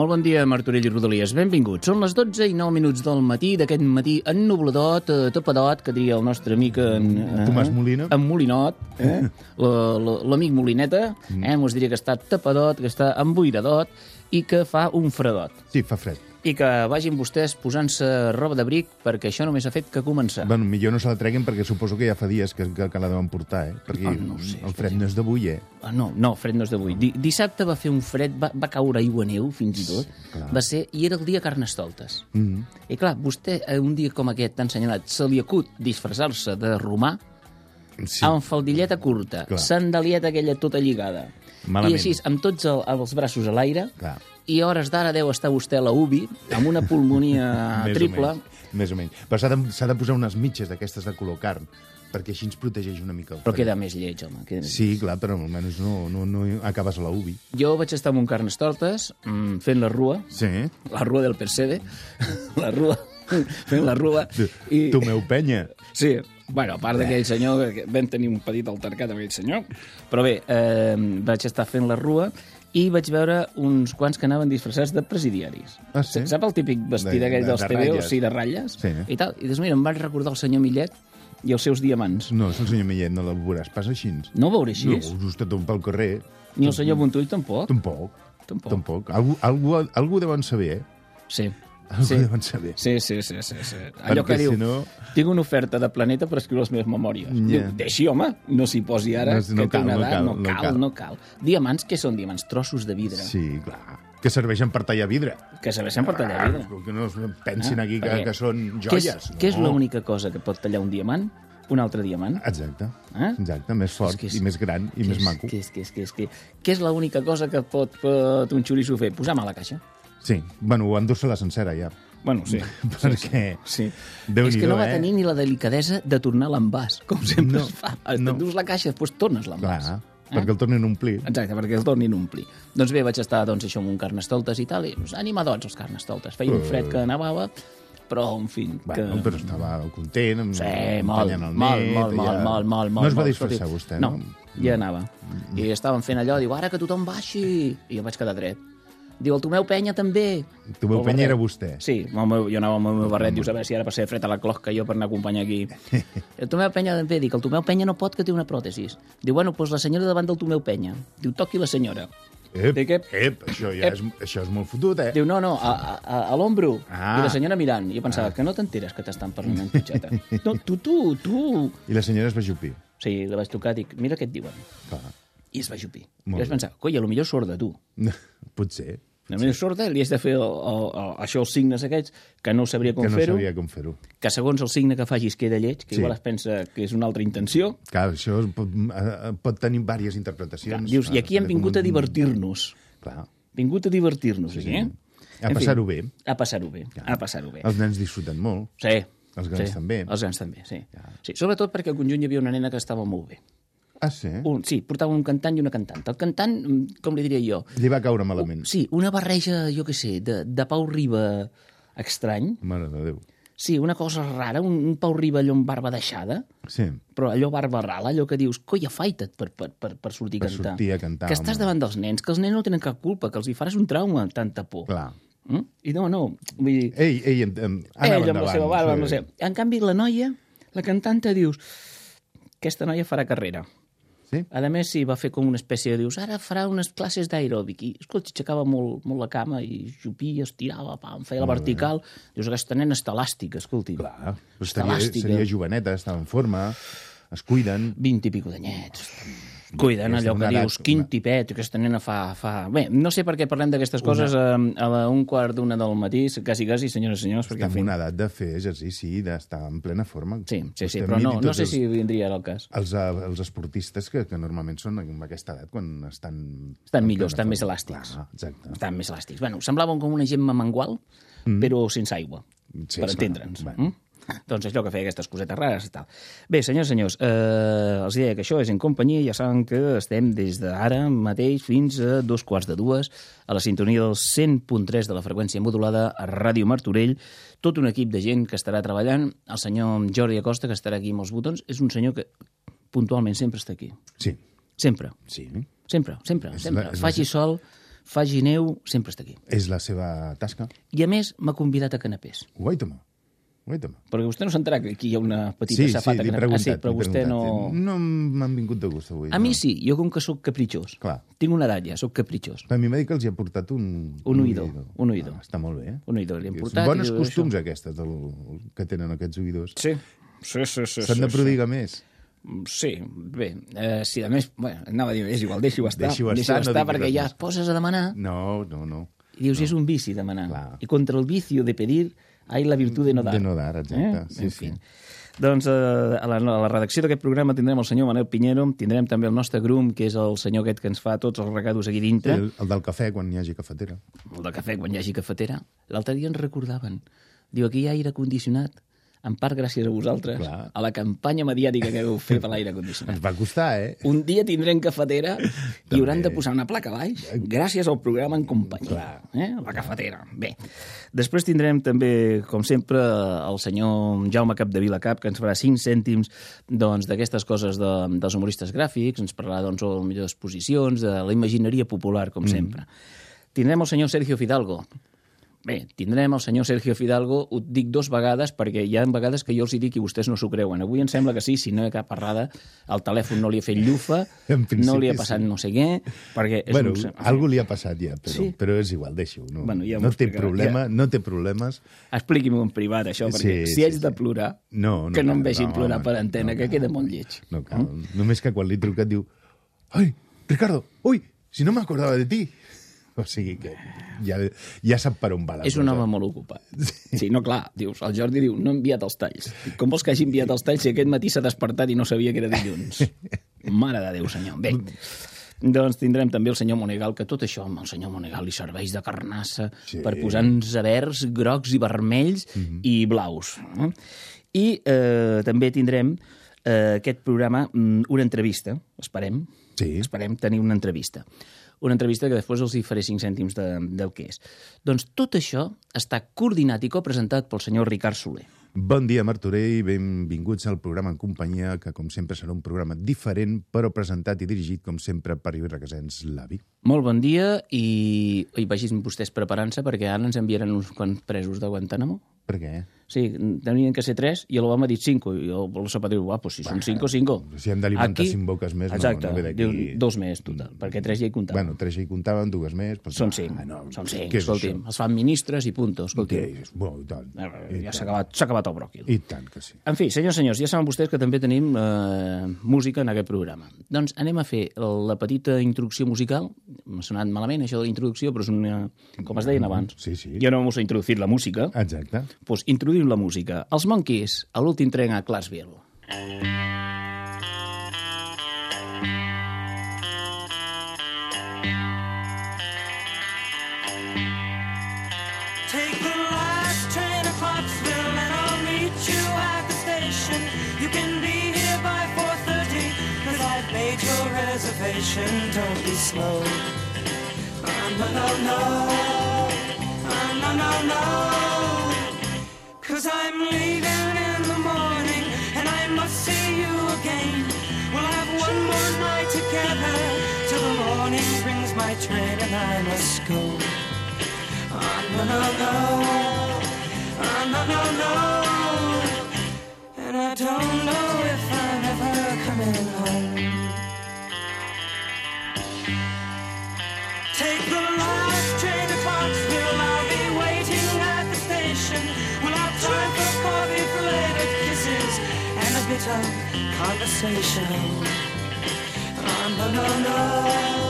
Molt bon dia, Martorell i Rodalies. Benvinguts. Són les 12 i 9 minuts del matí, d'aquest matí ennubladot, eh, tapadot, que diria el nostre amic en... Eh, Tomàs Molina. En Molinot, eh? La- l'amic Molineta, eh? Mos diria que està tapadot, que està emboiradot i que fa un fredot. Sí, fa fred. I que vagin vostès posant-se roba d'abric perquè això només ha fet que començar. Bueno, millor no se la treguin perquè suposo que ja fa dies que, que, que la deuen portar, eh? Perquè Ah, no sé, el fred no és d'avui, eh? Ah, no, no, fred no és d'avui. Di dissabte va fer un fred, va, va caure aigua neu, fins i tot. clar. Va ser, I era el dia Carnestoltes. Mm -hmm. I clar, vostè, un dia com aquest tan senyalat, se li acut disfressar-se de romà Sí. amb faldilleta curta, Clar. sandalieta aquella tota lligada, Malament. i així, amb tots el, els braços a l'aire. I a hores d'ara deu estar vostè a la UBI, amb una pulmonia Més o triple. menys, Més o menys. Però s'ha de, de posar unes mitges d'aquestes de color carn, perquè així ens protegeix una mica el Però queda més lleig, home. Queda més Sí, clar, però almenys no, no, no acabes a la UBI. Jo vaig estar amb un Carnestoltes mm, fent la rua, Sí. la rua del Persede, la rua, fent la rua, i... Tu meu penya. Sí, bueno, a part d'aquell senyor, vam tenir un petit altercat amb aquell senyor, però bé, eh, vaig estar fent la rua i vaig veure uns quants que anaven disfressats de presidiaris. Ah, sí? Sap el típic vestit De- aquell de- dels de ratlles. sí, de ratlles? Sí. I tal. I després, mira, em vaig recordar el senyor Millet i els seus diamants. No, és el senyor Millet, no el veuràs pas així. No ho veuré així? No, just tot pel carrer. Ni el senyor Montull tampoc? Tampoc. Tampoc. Tampoc. Algú, algú, algú deuen saber, eh? Sí. Algú Sí. deuen saber. Sí, sí, sí, sí, sí. Allò Perquè que diu, si no- tinc una oferta de planeta per escriure les meves memòries. Ja. Diu, deixi, home, no s'hi posi ara, No, que no té cal, una no edat, cal, no no cal, cal. no cal. Diamants, què són diamants? Trossos de vidre. Sí, clar. Que serveixen per tallar vidre. Que serveixen per tallar vidre. Ah, que no pensin Ah, aquí que, que són Què és, joies. què és no. l'única cosa que pot tallar un diamant? Un altre diamant? Exacte. Eh? Exacte, més fort que és- i més gran i més és- maco. Què és, què és, què és, què, què és l'única cosa que pot, pot un xoriço fer? Posar-me a la caixa. Sí, bueno, endur-se-la sencera ja. Bueno, sí. Perquè... Sí. Déu-n'hi-do, és que no va eh? tenir ni la delicadesa de tornar l'envàs, com sempre No, es fa. no. T'endús la caixa, després tornes Clar, l'envàs. perquè el tornin a omplir. Exacte, perquè el tornin a omplir. Doncs bé, vaig estar doncs, això, amb un carnestoltes i tal, i doncs, animadors els carnestoltes. Feia un fred que nevava, però, en fi... Que... Bueno, però estava content, amb, Sí, molt, el molt, net, molt, molt, ja- molt, molt, molt. No es va molt, disfressar vostè, no? no? Ja anava. I estàvem fent allò, diu, ara que tothom baixi. I jo vaig quedar dret. Diu, el Tomeu Penya també. Tomeu El Penya barret. era vostè. Sí, meu, jo anava amb el meu barret, dius, a veure si ara passaré fred a la closca jo per anar a acompanyar aquí. El Tomeu Penya també, dic, el Tomeu Penya no pot que té una pròtesis. Diu, bueno, doncs la senyora davant del Tomeu Penya. Diu, toqui la senyora. Ep, Dic, ep. ep, això ja Ep. és, això és molt fotut, eh? Diu, no, no, a, a, a l'ombro. Ah. I la senyora mirant. I jo pensava, que no t'enteres que t'estan parlant en tutxeta. No, tu, tu, tu. I la senyora es va jupir. Sí, la vaig tocar, dic, mira què et diuen. Clar. I es va jupir. I Molt vaig bé. pensar, coi, a lo millor sorda, tu. Potser. A lo millor sorda, li has de fer el, el, el, això, els signes aquests, que no sabria com que no fer-ho, sabia com fer-ho. que segons el signe que facis queda lleig, que Sí. igual es pensa que és una altra intenció. Clar, això es pot, eh, pot tenir diverses interpretacions. Dius, i aquí hem Clar, vingut a divertir-nos. Clar. Vingut a divertir-nos, aquí, eh? A passar-ho bé. A passar-ho bé, a passar-ho bé. Els nens disfruten molt. Sí. Els grans sí. també. Els grans també, sí. sí. Sobretot perquè al conjunt hi havia una nena que estava molt bé. Ah, sí? Un, sí, portava un cantant i una cantant. El cantant, mm, com li diria jo, Li va caure malament. sí, una barreja, jo què sé, de, de Pau Riba estrany. Mare de Déu. Sí, una cosa rara, un, un Pau Riba allò amb barba deixada, Sí. però allò barba rala, allò que dius, coi, afaita't per, per, per, per sortir a Per cantar. sortir a cantar, Que estàs home. davant dels nens, que els nens no tenen cap culpa, que els hi faràs un trauma, tanta por. Clar. Mm? I no, no, vull dir... Ei, ei, en, en, anava Ell amb la seva barba, sí. seva... En canvi, la noia, la cantanta, dius, aquesta noia farà carrera. Sí? A més, sí, va fer com una espècie de... Dius, ara farà unes classes d'aeròbic. I, escolta, aixecava molt, molt la cama i jupia, estirava, pam, feia la vertical. Dius, aquesta nena està elàstica, escolti. Clar. Però Està seria, elàstica. seria joveneta, estava en forma, es cuiden. Vint i pico d'anyets. Cuiden És allò que dius, quin tipet, aquesta nena fa... fa... Bé, no sé per què parlem d'aquestes coses a, a la un quart d'una del matí, quasi, quasi, senyores i senyors, perquè, Està en en fi... una edat de fer exercici i d'estar en plena forma. Sí, sí, sí, però no, no sé els- si vindria el cas. Els, eh, els esportistes que, que normalment són en aquesta edat quan estan... Estan millors, estan més elàstics. Clar, exacte. Estan més elàstics. Bueno, semblaven com una gemma mangual, mm. però sense aigua, Sí, per entendre'ns. bueno. Mm? Doncs allò que feia aquestes cosetes rares i tal. Bé, senyors senyors, eh, els deia que això és en companyia, ja saben que estem des d'ara mateix fins a dos quarts de dues a la sintonia del 100.3 de la freqüència modulada a Ràdio Martorell, tot un equip de gent que estarà treballant, el senyor Jordi Acosta, que estarà aquí amb els botons, és un senyor que puntualment sempre està aquí. Sí, Sempre, sí. sempre, sempre, És sempre. la- és la Faci sol, faci neu, sempre està aquí. És la seva tasca. I a més m'ha convidat a canapés. Guaita-me. Guaita-me. Perquè vostè no s'entrà que aquí hi ha una petita Sí, sí, safata. l'he que... ah, sí, però vostè no... preguntat. No m'han vingut de gust avui. A mi sí, jo com que sóc capritxós. Clar. Tinc una edat ja, sóc capritxós. A mi m'ha dit que els hi ha portat un... Un oïdor, un oïdor. Ah, està molt bé, eh? Un oïdor li És portat. Bones i tot costums, aquestes, del, que tenen aquests oïdors. Sí, sí, sí. sí S'han de sí, prodigar més. Sí. Sí, bé, eh, si a més, bueno, anava a dir, és igual, deixi-ho estar, Deixi-ho deixi-ho estar, no estar perquè ja et poses a demanar No, no, no. i dius, és un vici demanar. Clar. I contra el vicio de pedir hay la virtud de no dar. De no dar, exacte. Sí, en sí. fi. Doncs eh, a, la, a la redacció d'aquest programa tindrem el senyor Manel Pinheiro, tindrem també el nostre grum, que és el senyor aquest que ens fa tots els recados aquí dintre, El, el del cafè, quan hi hagi cafetera. el de cafè quan hi hagi cafetera. L'altre dia ens recordaven. Diu, aquí hi ha aire condicionat, en part gràcies a vosaltres, Clar. a la campanya mediàtica que heu fet a l'aire condicionat. Ens va costar, eh? Un dia tindrem cafetera i hauran de posar una placa baix gràcies al programa en companyia. Eh? La cafetera. Bé. Després tindrem també, com sempre, el senyor Jaume Capdevila Cap, que ens farà 5 cèntims doncs, d'aquestes coses de, dels humoristes gràfics, ens parlarà doncs, de millors exposicions, de la imagineria popular, com sempre. Tindrem el senyor Sergio Fidalgo, Bé, tindrem el senyor Sergio Fidalgo, ho dic dos vegades perquè hi ha vegades que jo els hi dic i vostès no s'ho creuen. Avui em sembla que sí, si no hi ha cap errada, el telèfon no li ha fet llufa, no li ha passat sí. no sé què, perquè... És Bueno, un... algú li ha passat ja, però, Sí. però és igual, deixa-ho. No, Bueno, ja no té problema, ja. no té problemes. Expliqui-m'ho en privat, això, perquè Sí, si sí, haig de sí. plorar, No, no que no em cal, vegin no, plorar home, per antena, no que queda molt lleig. No cal. Només que quan li he trucat diu Ai, Ricardo, ui, si no m'acordava de ti. O sigui que ja, ja sap per on va la És un cosa. home molt ocupat. Sí, no, clar, dius, el Jordi diu, no he enviat els talls. Com vols que hagi enviat els talls si aquest matí s'ha despertat i no sabia que era dilluns? Mare de Déu, senyor. Bé, doncs tindrem també el senyor Monegal, que tot això amb el senyor Monegal li serveix de carnassa Sí. per posar-nos a verds, grocs i vermells i blaus. eh? I eh, també tindrem eh, aquest programa, mm, una entrevista, esperem, Sí. esperem tenir una entrevista. Una entrevista que després els hi faré 5 cèntims de, del que és. Doncs tot això està coordinat i copresentat pel senyor Ricard Soler. Bon dia, Martorell, benvinguts al programa en companyia, que com sempre serà un programa diferent, però presentat i dirigit, com sempre, per Lluís Requesens, l'avi. Molt bon dia i, i vagin vostès preparant-se perquè ara ens enviaran uns quants presos de Guantánamo. Per què? Sí, tenien que ser tres i l'home ha dit cinco. I el, el sopa diu, ah, pues si són cinco, cinco. Si hem d'alimentar cinc boques més, no- Exacte, no ve d'aquí. diu dos més, total, perquè tres ja hi comptaven. Bueno, tres ja hi comptaven, dues més... Però... són cinc, Ah, no, són cinc, escolti'm. Els fan ministres i punto, escolti'm. és? Bueno, i tant. I Ja s'ha acabat, acabat el bròquil. I tant que sí. En fi, senyors, senyors, ja saben vostès que també tenim eh, música en aquest programa. Doncs anem a fer la petita introducció musical. M'ha sonat malament això de la introducció, però és una... com es deien abans. Sí, sí. Jo no vamos a introducir la música. Exacte. Doncs introduïm la música. Els Monkeys, a l'últim tren a Clarksville. The last train meet you at the station. You can be here by 4.30 cause I've made your reservation. Don't be slow. Oh, no, no, no. Oh, no, no, no. Train and I must go. Oh, no, no, no. Oh, no, no, no. And I don't know if I'm ever coming home. Take the last train to Clarksville. I'll be waiting at the station. We'll have time for coffee, belated kisses, and a bit of conversation. Oh, no, no, no.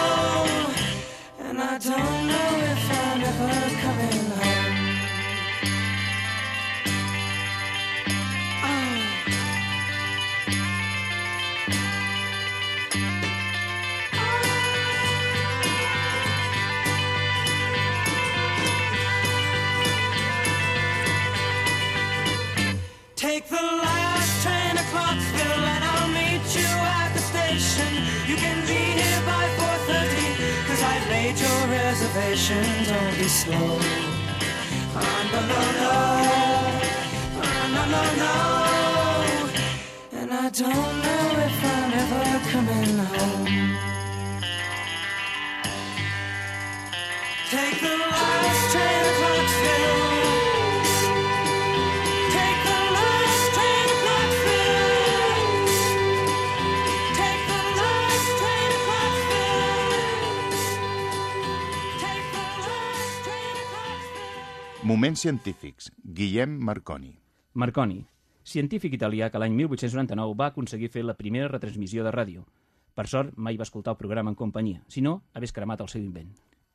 I don't know if I'm ever coming home. Oh. Take the last reservation. Don't be slow. Oh, no, no, no. Oh, no, no, no. And I don't know if I'm ever coming home. Take the last train to Clarksville. Moments científics. Guillem Marconi. Marconi, científic italià que l'any 1899 va aconseguir fer la primera retransmissió de ràdio. Per sort, mai va escoltar el programa en companyia, si no, hagués cremat el seu invent.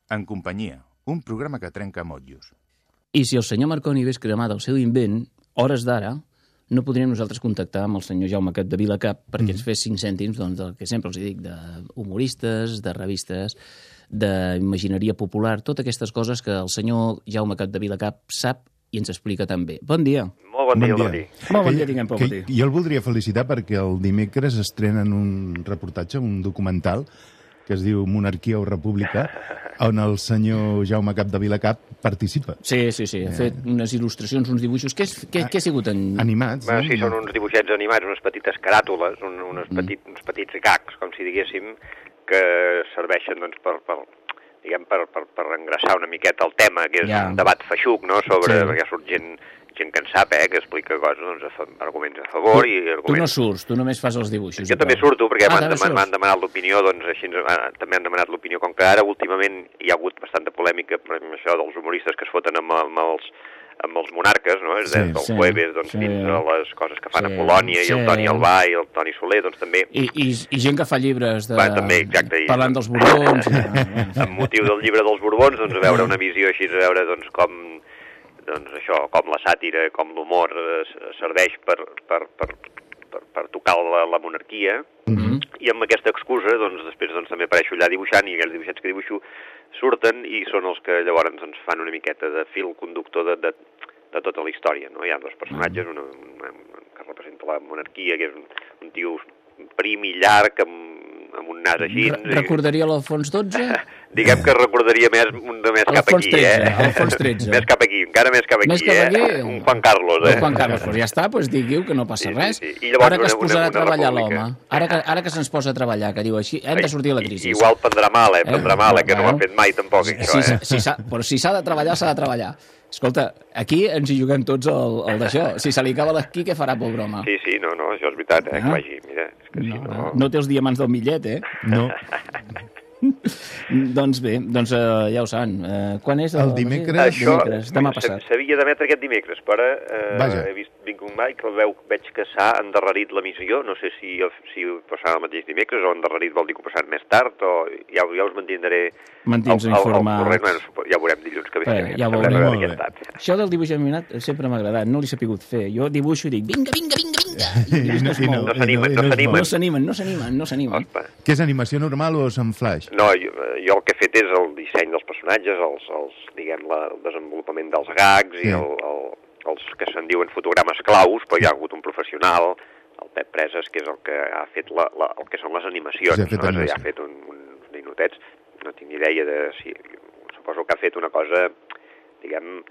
En companyia. Un programa que trenca motllos. I si el senyor Marconi hagués cremat el seu invent, hores d'ara, no podríem nosaltres contactar amb el senyor Jaume Cap de Vilacap perquè ens fes cinc cèntims doncs, del que sempre els dic, d'humoristes, de revistes, d'imagineria popular, totes aquestes coses que el senyor Jaume Cap de Vilacap sap i ens explica tan bé. Bon dia. Molt bon dia, bon dia. Molt bon Que- dia, tinguem matí. Jo el voldria felicitar perquè el dimecres estrenen un reportatge, un documental, que es diu Monarquia o República, on el senyor Jaume Cap de Vilacap participa. Sí, sí, sí. Ha fet unes il·lustracions, uns dibuixos. Què, és, què, què ha sigut en... Animats. Bueno, no? sí, són uns dibuixets animats, unes petites caràtules, un, unes petit, uns petits gags, com si diguéssim, que serveixen doncs, per, per, diguem, per, per, per engraçar una miqueta el tema, que és Ja. un debat feixuc, no?, sobre... Sí. Perquè surt gent, gent que en sap, eh?, que explica coses, doncs, arguments a favor i Tu no arguments... surts, tu només fas els dibuixos. Jo també surto, perquè Ah, m'han demanat, demanat l'opinió, doncs així ah, també han demanat l'opinió, com que ara últimament hi ha hagut bastanta polèmica per això dels humoristes que es foten amb, amb els amb els monarques, no? És Sí, des del sí, jueves doncs, sí. fins a les coses que fan Sí, a Polònia sí. i el Toni Albà i el Toni Soler, doncs també I, i, I gent que fa llibres de... Va, també, exacte, i- parlant dels borbons. I... amb motiu del llibre dels Borbons, doncs a veure una visió així, a veure doncs com doncs això, com la sàtira, com l'humor eh, serveix per, per, per, per, per tocar la, la monarquia, Mhm. i amb aquesta excusa, doncs, després doncs, també apareixo allà dibuixant, i aquells dibuixets que dibuixo surten i són els que llavors ens fan una miqueta de fil conductor de, de, de tota la història, no? Hi ha dos personatges, una, una, que representa la monarquia, que és un, un tio prim i llarg, amb, amb un nas així... Re recordaria l'Alfons XII? Diguem que recordaria més, un de més cap aquí, XIII, eh? Alfons XIII. més cap aquí, encara més cap aquí, Més cap eh? aquí? Un Juan Carlos, eh? El Juan Carlos, doncs ja està, doncs diguiu que no passa Sí, sí, res. sí. I llavors Ara que es posarà una- a treballar l'home, ara que, ara que se'ns posa a treballar, que diu així, hem de sortir de la crisi. Igual prendrà mal, eh? Prendrà Eh? mal, eh? Que no ho ha fet mai tampoc, Si, això, si, eh? si s'ha- però si s'ha de treballar, s'ha de treballar. Escolta, aquí ens hi juguem tots el, el d'això. Si se li acaba l'esquí, què farà, pobre home? Sí, sí, no, no, això és veritat, eh? Ah. Que vagi, mira, és que si No, no... no, no té els diamants del millet, eh? No, doncs bé, doncs uh, ja ho saben. Uh, quan és? El dimecres- Això dimecres demà passat. s'havia d'emetre aquest dimecres, però eh, Vaja. he vist, vinc un mai que el veu, veig que s'ha endarrerit l'emissió, no sé si, si passarà el mateix dimecres o endarrerit vol dir que ho passaran més tard, o ja, ja us mantindré Mantins al- al- al corrent. Ja ho veurem dilluns que ve. Bé, ja ho veurem. Molt bé. Això del dibuix animat sempre m'ha agradat, no l'he sapigut fer. Jo dibuixo i dic, vinga, vinga, vinga, vinga. I no, es i no, mou. No s'animen, no s'animen. No s'animen, no s'animen, no s'animen. Què és animació normal o és en flash? No, jo, jo el que he fet és el disseny dels personatges, els, els diguem, la, el desenvolupament dels gags Sí. i el, el, els que se'n diuen fotogrames claus, però hi ha hagut un professional, el Pep Preses, que és el que ha fet la, la, el que són les animacions, Sí, ha fet no? Ha fet un, uns ninotets, no tinc ni idea de si... Suposo que ha fet una cosa, diguem,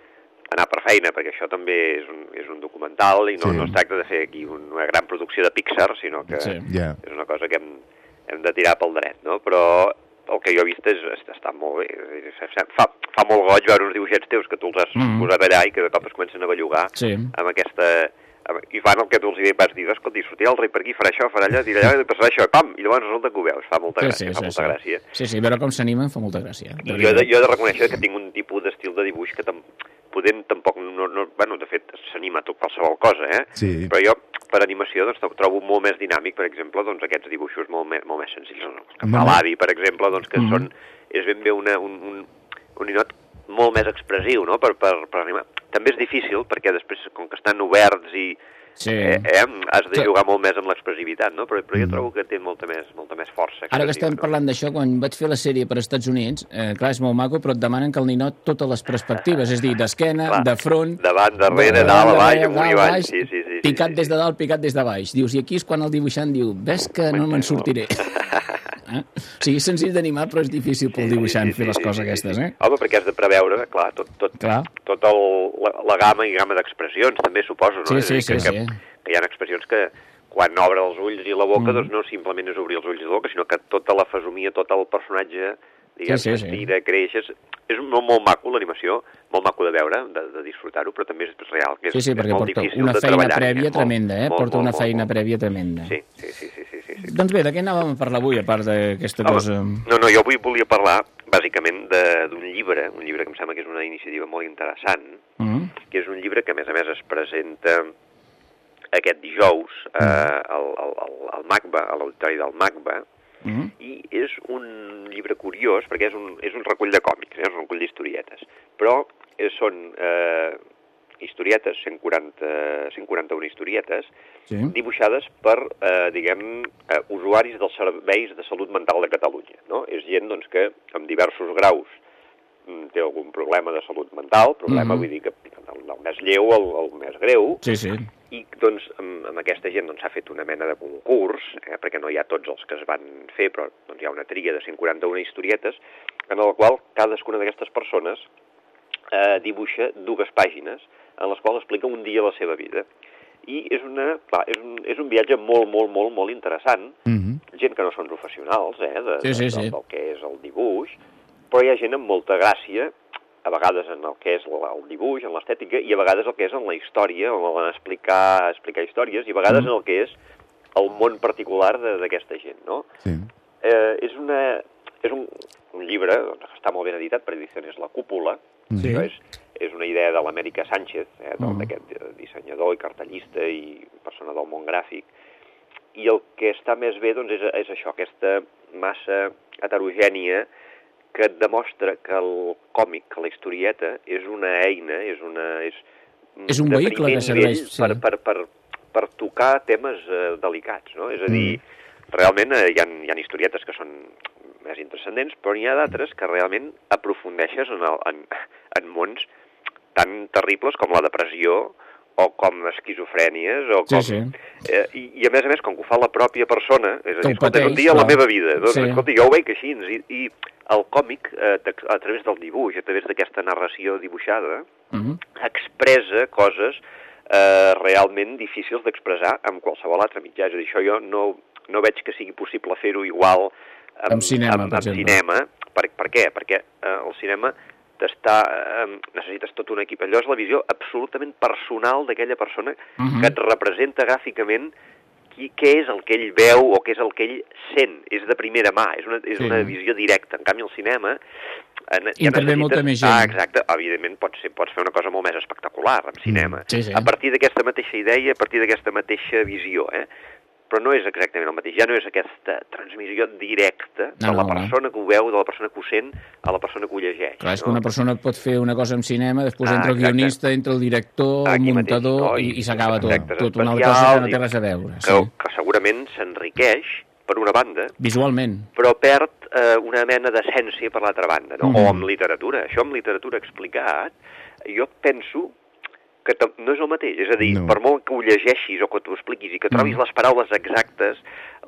anar per feina, perquè això també és un, és un documental i no, Sí. no es tracta de fer aquí una gran producció de Pixar, sinó que Sí. Ja. és una cosa que hem, hem de tirar pel dret, no? Però el que jo he vist és, és- està molt bé. Fa, fa molt goig veure uns dibuixets teus que tu els has Mhm. posat allà i que de cop es comencen a bellugar Sí. amb aquesta... I fan el que tu els vas dir, escolta, sortirà el rei per aquí, farà això, farà allà, dirà allà, i passarà això, pam, i llavors resulta que ho veus, fa molta gràcia, fa molta gràcia. Sí, sí, veure com s'animen fa molta gràcia. I jo de, jo he de reconèixer que tinc un tipus d'estil de dibuix que tam, podem tampoc, no, no, bueno, de fet, s'anima a tot qualsevol cosa, eh? Sí. Però jo, per animació, doncs, trobo molt més dinàmic, per exemple, doncs, aquests dibuixos molt més, molt més senzills. No? Els que fa l'avi, per exemple, doncs, que Mhm. són, és ben bé una, un, un, un ninot molt més expressiu, no?, per, per, per animar. També és difícil, perquè després, com que estan oberts i... Sí. Eh, eh, has de jugar molt més amb l'expressivitat, no? Però, però jo trobo que té molta més, molta més força. Ara que estem no? parlant d'això, quan vaig fer la sèrie per als Estats Units, eh, clar, és molt maco, però et demanen que el ninot totes les perspectives, és a dir, d'esquena, de front... Davant, darrere, de- dalt, de- amunt i baix, Sí, sí, sí, Picat sí, des sí. de dalt, picat des de baix. Dius, i aquí és quan el dibuixant diu, ves que no me'n sortiré. eh? O sigui, és senzill d'animar, però és difícil pel dibuixant fer les coses aquestes, eh? Home, perquè has de preveure, clar, tot, tot, Clar. tot el, la, la gamma i gamma d'expressions, també suposo, no? Sí, dir, sí, que, sí, que, sí. que hi ha expressions que quan obre els ulls i la boca, Mm. doncs no simplement és obrir els ulls i la boca, sinó que tota la fesomia, tot el personatge, diguem, Sí, sí, sí. s'estira, creix, és, és molt, molt maco l'animació, molt maco de veure, de, de disfrutar-ho, però també és real, que és, Sí, sí, és perquè molt porta difícil una de feina treballar. prèvia molt, tremenda, eh? molt, Porta molt, una molt, feina molt. prèvia tremenda. Sí, sí, sí, sí, sí, sí, sí. Doncs bé, de què anàvem a parlar avui, a part d'aquesta Home, cosa... No, no, jo avui volia parlar, bàsicament, de- d'un llibre, un llibre que em sembla que és una iniciativa molt interessant, Mm? que és un llibre que, a més a més, es presenta aquest dijous eh, al, al, al, al MACBA, a l'auditori del MACBA, Mm? i és un llibre curiós, perquè és un, és un recull de còmics, eh, és un recull d'historietes, però eh, són eh, historietes, 140, 141 historietes, Sí. dibuixades per, eh, diguem, eh, usuaris dels serveis de salut mental de Catalunya. No? És gent doncs, que amb diversos graus té algun problema de salut mental, problema Mhm. vull dir que el, més lleu el, el més greu, Sí, sí. i doncs amb, amb aquesta gent doncs, s'ha fet una mena de concurs, eh, perquè no hi ha tots els que es van fer, però doncs, hi ha una tria de 141 historietes, en el qual cadascuna d'aquestes persones eh, dibuixa dues pàgines en les quals explica un dia la seva vida. I és, una, clar, és, un, és un viatge molt, molt, molt, molt interessant, Mhm. gent que no són professionals, eh, de, Sí, sí, de, sí. del, del que és el dibuix, però hi ha gent amb molta gràcia, a vegades en el que és la- el dibuix, en l'estètica, i a vegades el que és en la història, en explicar, explicar històries, i a vegades Mm. en el que és el món particular d'aquesta gent, no? Sí. Eh, és una, és un, un llibre doncs, que està molt ben editat per Ediciones La Cúpula, Sí. això és, és una idea de l'Amèrica Sánchez, eh, Mm. d'aquest eh, dissenyador i cartellista i persona del món gràfic, i el que està més bé doncs, és, és això, aquesta massa heterogènia que et demostra que el còmic, que la historieta, és una eina, és una... És, És un vehicle que serveix, sí. per, per, per, per tocar temes eh, delicats, no? És a dir, Mm. realment eh, hi, ha, hi ha historietes que són més intrascendents, però n'hi ha d'altres que realment aprofundeixes en, el, en, en mons tan terribles com la depressió o com esquizofrènies o Sí, com... sí. Eh, i, I a més a més, com que ho fa la pròpia persona, és a dir, escolta, és un dia a la clar. meva vida, doncs, Sí. escolta, jo ho veig així, i, i el còmic, eh, a través del dibuix, a través d'aquesta narració dibuixada, Mm? expressa coses eh, realment difícils d'expressar amb qualsevol altre mitjà. És a dir, això jo no, no veig que sigui possible fer-ho igual amb, Amb cinema, amb, per amb exemple. cinema. Per, per què? Perquè eh, el cinema t'està... Eh, necessites tot un equip. Allò és la visió absolutament personal d'aquella persona Mhm. que et representa gràficament qui, què és el que ell veu o què és el que ell sent. És de primera mà, és una, és Sí. una visió directa. En canvi, el cinema... Eh, ja Intervé molta més gent. Ah, exacte. Evidentment, pots, ser, pots fer una cosa molt més espectacular amb cinema. Sí, sí. A partir d'aquesta mateixa idea, a partir d'aquesta mateixa visió, eh? Però no és exactament el mateix, ja no és aquesta transmissió directa de No, la no, no. persona que ho veu, de la persona que ho sent, a la persona que ho llegeix. Clar, és que no? una persona pot fer una cosa en cinema, després Ah, entra el guionista, entra el director, el Aquí mateix, muntador, no? i, i s'acaba tot. Tot una altra cosa que no té res a veure. Que, Sí. que segurament s'enriqueix, per una banda, Visualment. però perd eh, una mena d'essència per l'altra banda, no? Mhm. O amb literatura. Això amb literatura explicat, jo penso que no és el mateix. És a dir, No. per molt que ho llegeixis o que t'ho expliquis i que trobis Mhm. les paraules exactes,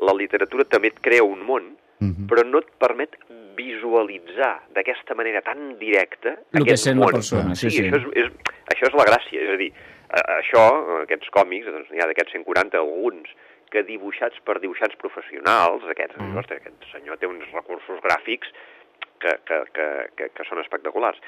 la literatura també et crea un món, Mhm. però no et permet visualitzar d'aquesta manera tan directa El que aquest sent la món. persona, sí, sí. Això, és, és, això és la gràcia, és a dir, a- això, aquests còmics, doncs n'hi ha d'aquests 140 alguns que dibuixats per dibuixants professionals, aquests, Mm. mm. ostres, aquest senyor té uns recursos gràfics que, que, que, que, que són espectaculars.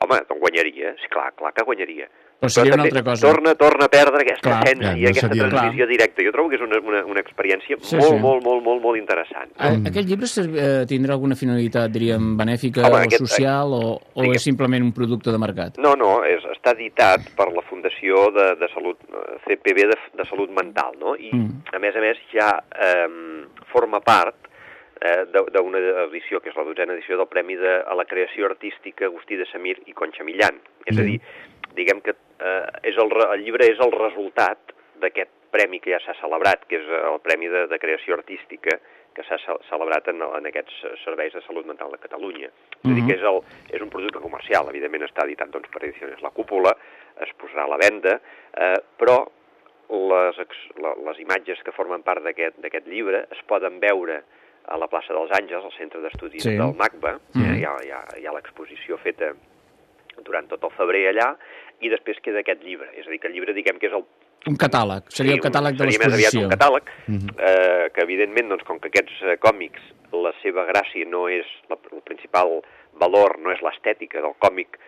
Home, doncs guanyaria, sí, clar, clar que guanyaria. Però seria una altra cosa. Torna, torna a perdre aquesta Clar, essència, ja, no aquesta seria- transmissió directa. Jo trobo que és una, una, una experiència Sí, molt, sí. molt, molt, molt, molt interessant. A- Aquest llibre eh, tindrà alguna finalitat, diríem, benèfica Home, o aquest- social o, o diguem- és simplement un producte de mercat? No, no, és, està editat per la Fundació de, de Salut, CPB de, de Salut Mental, no? I, Mm. a més a més, ja eh, forma part eh, de- d'una edició, que és la dotzena edició del Premi de, a la Creació Artística Agustí de Samir i Concha Millán. És a Mm. dir, diguem que eh, és el, el llibre és el resultat d'aquest premi que ja s'ha celebrat, que és el Premi de, de Creació Artística que s'ha ce- celebrat en, en aquests serveis de salut mental de Catalunya. És a dir, Mhm. que és, el, és un producte comercial, evidentment està editat doncs, per Ediciones La Cúpula, es posarà a la venda, eh, però les, la, les imatges que formen part d'aquest llibre es poden veure a la plaça dels Àngels, al centre d'estudis Sí. del MACBA, Mhm. eh, hi ha, hi ha, hi ha l'exposició feta durant tot el febrer allà, i després queda aquest llibre. És a dir, que el llibre diguem que és el Un catàleg, seria el un- catàleg de seria més aviat l'exposició. un catàleg, Mhm. eh, que evidentment, doncs, com que aquests eh, còmics, la seva gràcia no és, la, el principal valor no és l'estètica del còmic,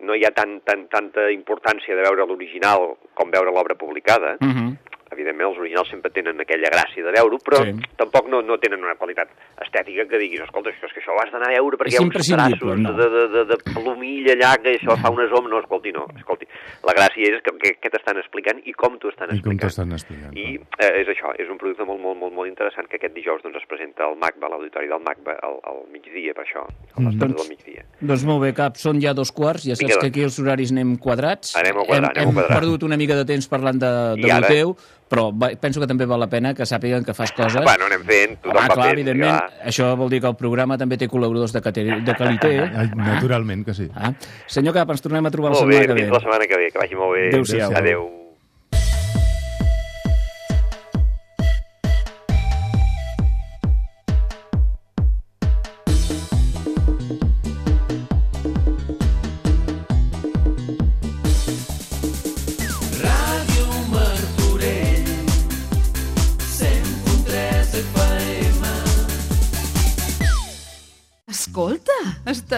no hi ha tan, tan, tanta importància de veure l'original com veure l'obra publicada, Mhm. Evidentment els originals sempre tenen aquella gràcia de veure-ho, però Sí. tampoc no, no tenen una qualitat estètica que diguis, escolta, això, és que això ho has d'anar a veure perquè És hi ha uns traços no. de, de, de, de plomilla allà, que això fa unes ombres, no, escolti, no, escolti, la gràcia és que, que, què t'estan explicant i com t'ho estan I com explicant. t'estan explicant. I eh, és això, és un producte molt, molt, molt, molt interessant que aquest dijous doncs, es presenta al MACBA, a l'auditori del MACBA, al, al migdia, per això, a les Mhm. tardes del migdia. Doncs molt bé, Cap, són ja dos quarts, ja saps Vinga, que doncs. aquí els horaris anem quadrats. Anem a quadrar, hem, anem a quadrar. Hem perdut una mica de temps parlant de, de I ara? teu, però va, penso que també val la pena que sàpiguen que fas coses. Bueno, anem fent, tothom Home, va clar, fent, evidentment, clar. això vol dir que el programa també té col·laboradors de, de qualitat. Ai, Naturalment que sí. Ah. Senyor Cap, ens tornem a trobar la Molt bé, setmana que fins ve. la setmana que ve, que vagi molt bé. Adéu-siau. Adéu. Ràdio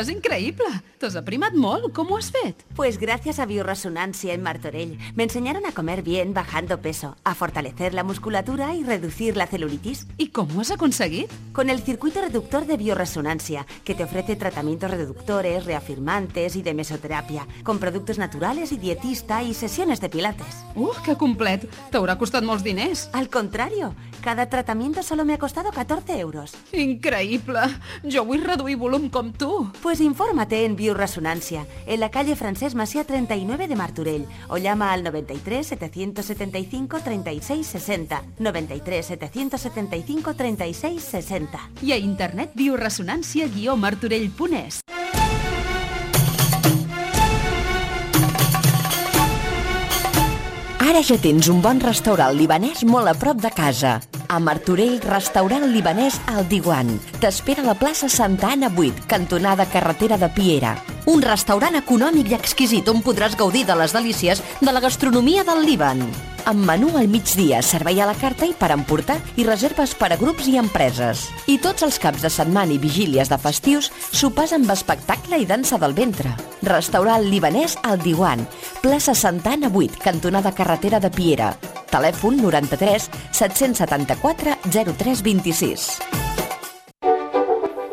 estàs increïble. T'has aprimat molt. Com ho has fet? Pues gracias a Bioresonancia en Martorell me enseñaron a comer bien bajando peso, a fortalecer la musculatura y reducir la celulitis. I com ho has aconseguit? Con el circuito reductor de Bioresonancia, que te ofrece tratamientos reductores, reafirmantes y de mesoterapia, con productos naturales y dietista y sesiones de pilates. Uh, que complet. T'haurà costat molts diners. Al contrario, cada tratamiento solo me ha costado 14 euros. Increïble. Jo vull reduir volum com tu. Pues infórmate en Bioresonancia, en la calle Francés Masía 39 de Martorell, o llama al 93 775 36 60. 93 775 36 60. I a internet bioresonància-martorell.es. Ara ja tens un bon restaurant libanès molt a prop de casa. A Martorell, restaurant libanès al Diwan. T'espera a la plaça Santa Anna 8, cantonada carretera de Piera. Un restaurant econòmic i exquisit on podràs gaudir de les delícies de la gastronomia del Líban. Amb menú al migdia, servei a la carta i per emportar i reserves per a grups i empreses. I tots els caps de setmana i vigílies de festius, sopars amb espectacle i dansa del ventre. Restaurant libanès al Diwan, plaça Santana 8, cantonada carretera de Piera. Telèfon 93 774 0326.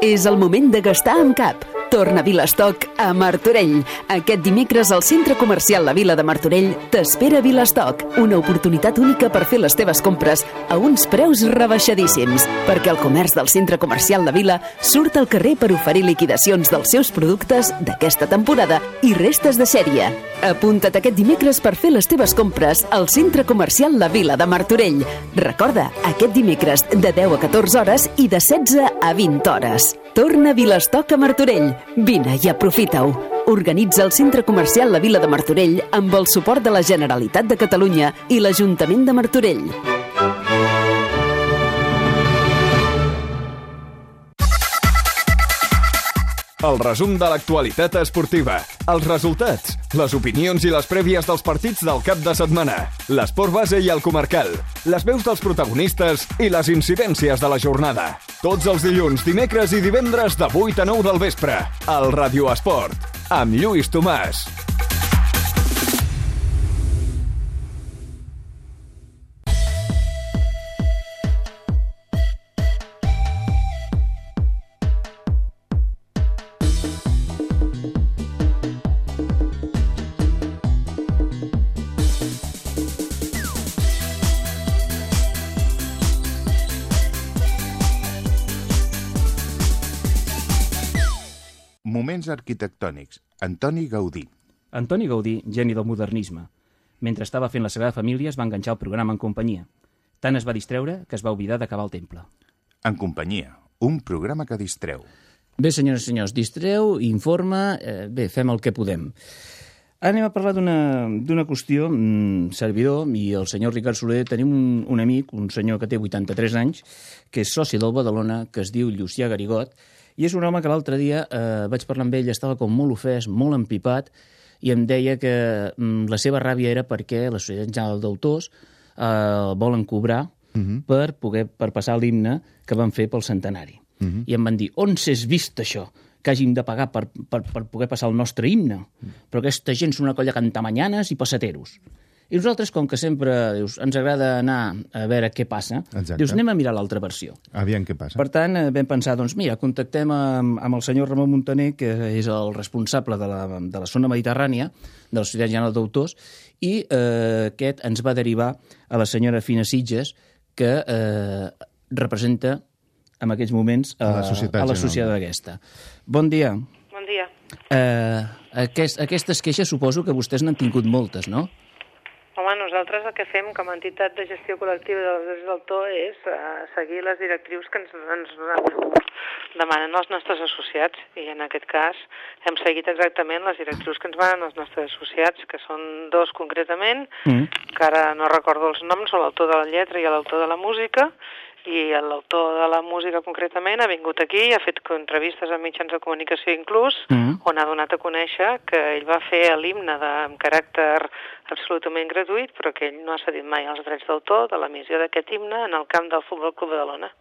És el moment de gastar amb cap. Torna a Vilastoc a Martorell. Aquest dimecres al Centre Comercial La Vila de Martorell t'espera Vilastoc, una oportunitat única per fer les teves compres a uns preus rebaixadíssims, perquè el comerç del Centre Comercial La Vila surt al carrer per oferir liquidacions dels seus productes d'aquesta temporada i restes de sèrie. Apunta't aquest dimecres per fer les teves compres al Centre Comercial La Vila de Martorell. Recorda, aquest dimecres de 10 a 14 hores i de 16 a 20 hores. Torna a Vilastoc a Martorell. Vine i aprofita-ho. Organitza el Centre Comercial La Vila de Martorell amb el suport de la Generalitat de Catalunya i l'Ajuntament de Martorell. El resum de l'actualitat esportiva, els resultats, les opinions i les prèvies dels partits del cap de setmana, l'esport base i el comarcal, les veus dels protagonistes i les incidències de la jornada. Tots els dilluns, dimecres i divendres de 8 a 9 del vespre, al Radio Esport, amb Lluís Tomàs. Arquitectònics. Antoni Gaudí. Antoni Gaudí, geni del modernisme. Mentre estava fent la Sagrada Família es va enganxar el programa en companyia. Tant es va distreure que es va oblidar d'acabar el temple. En companyia. Un programa que distreu. Bé, senyores i senyors, distreu, informa... Eh, bé, fem el que podem. Ara anem a parlar d'una qüestió. Mm, servidor i el senyor Ricard Soler tenim un, un amic, un senyor que té 83 anys, que és soci del Badalona, que es diu Llucià Garigot, i és un home que l'altre dia eh, vaig parlar amb ell, estava com molt ofès, molt empipat, i em deia que mm, la seva ràbia era perquè la Societat General d'Autors eh, volen cobrar uh -huh. per poder per passar l'himne que van fer pel centenari. Uh -huh. I em van dir, on s'és vist això? que hàgim de pagar per, per, per poder passar el nostre himne. Però aquesta gent són una colla cantamanyanes i passateros. I nosaltres, com que sempre dius, ens agrada anar a veure què passa, Exacte. dius, anem a mirar l'altra versió. Aviam què passa. Per tant, eh, vam pensar, doncs mira, contactem amb, amb el senyor Ramon Montaner, que és el responsable de la, de la zona mediterrània, de la Societat General d'Autors, i eh, aquest ens va derivar a la senyora Fina Sitges, que eh, representa en aquests moments eh, A la Societat a la societat aquesta. Bon dia. Bon dia. Eh, aquest, aquestes queixes suposo que vostès n'han tingut moltes, no? Home, nosaltres el que fem com a entitat de gestió col·lectiva dels drets d'autor és uh, seguir les directrius que ens, ens demanen els nostres associats i en aquest cas hem seguit exactament les directrius que ens demanen els nostres associats, que són dos concretament, Mm. que ara no recordo els noms, l'autor de la lletra i l'autor de la música, i l'autor de la música concretament ha vingut aquí, ha fet entrevistes a mitjans de comunicació inclús, Mm. on ha donat a conèixer que ell va fer l'himne de, amb caràcter absolutament gratuït, però que ell no ha cedit mai els drets d'autor de l'emissió d'aquest himne en el camp del Futbol Club Badalona.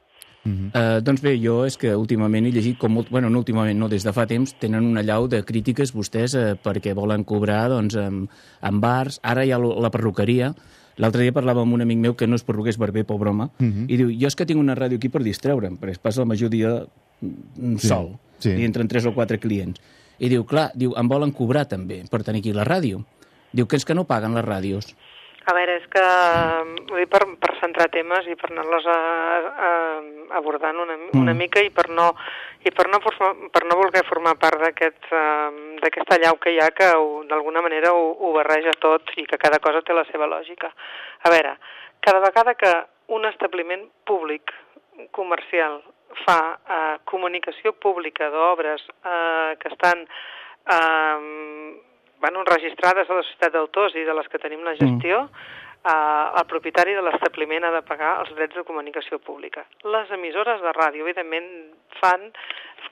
Uh, doncs bé, jo és que últimament he llegit com molt... Bueno, no últimament, no, des de fa temps, tenen una llau de crítiques vostès eh, perquè volen cobrar doncs, en, en bars. Ara hi ha la perruqueria. L'altre dia parlava amb un amic meu que no és perruquer, és barber, pobre home, Mhm. i diu, jo és que tinc una ràdio aquí per distreure'm, perquè es passa el major dia mm, Sí, sol, sí. i entren tres o quatre clients. I diu, clar, diu, em volen cobrar també per tenir aquí la ràdio. Diu que és que no paguen les ràdios. A veure, és que vull dir, per, per centrar temes i per anar-los abordant una, una Mm. mica i per no, i per no, formar, per no voler formar part eh, d'aquesta llau que hi ha que d'alguna manera ho, ho barreja tot i que cada cosa té la seva lògica. A veure, cada vegada que un establiment públic comercial fa eh, comunicació pública d'obres eh, que estan eh, bueno, registrades a la societat d'autors i de les que tenim la gestió, eh, el propietari de l'establiment ha de pagar els drets de comunicació pública. Les emissores de ràdio, evidentment, fan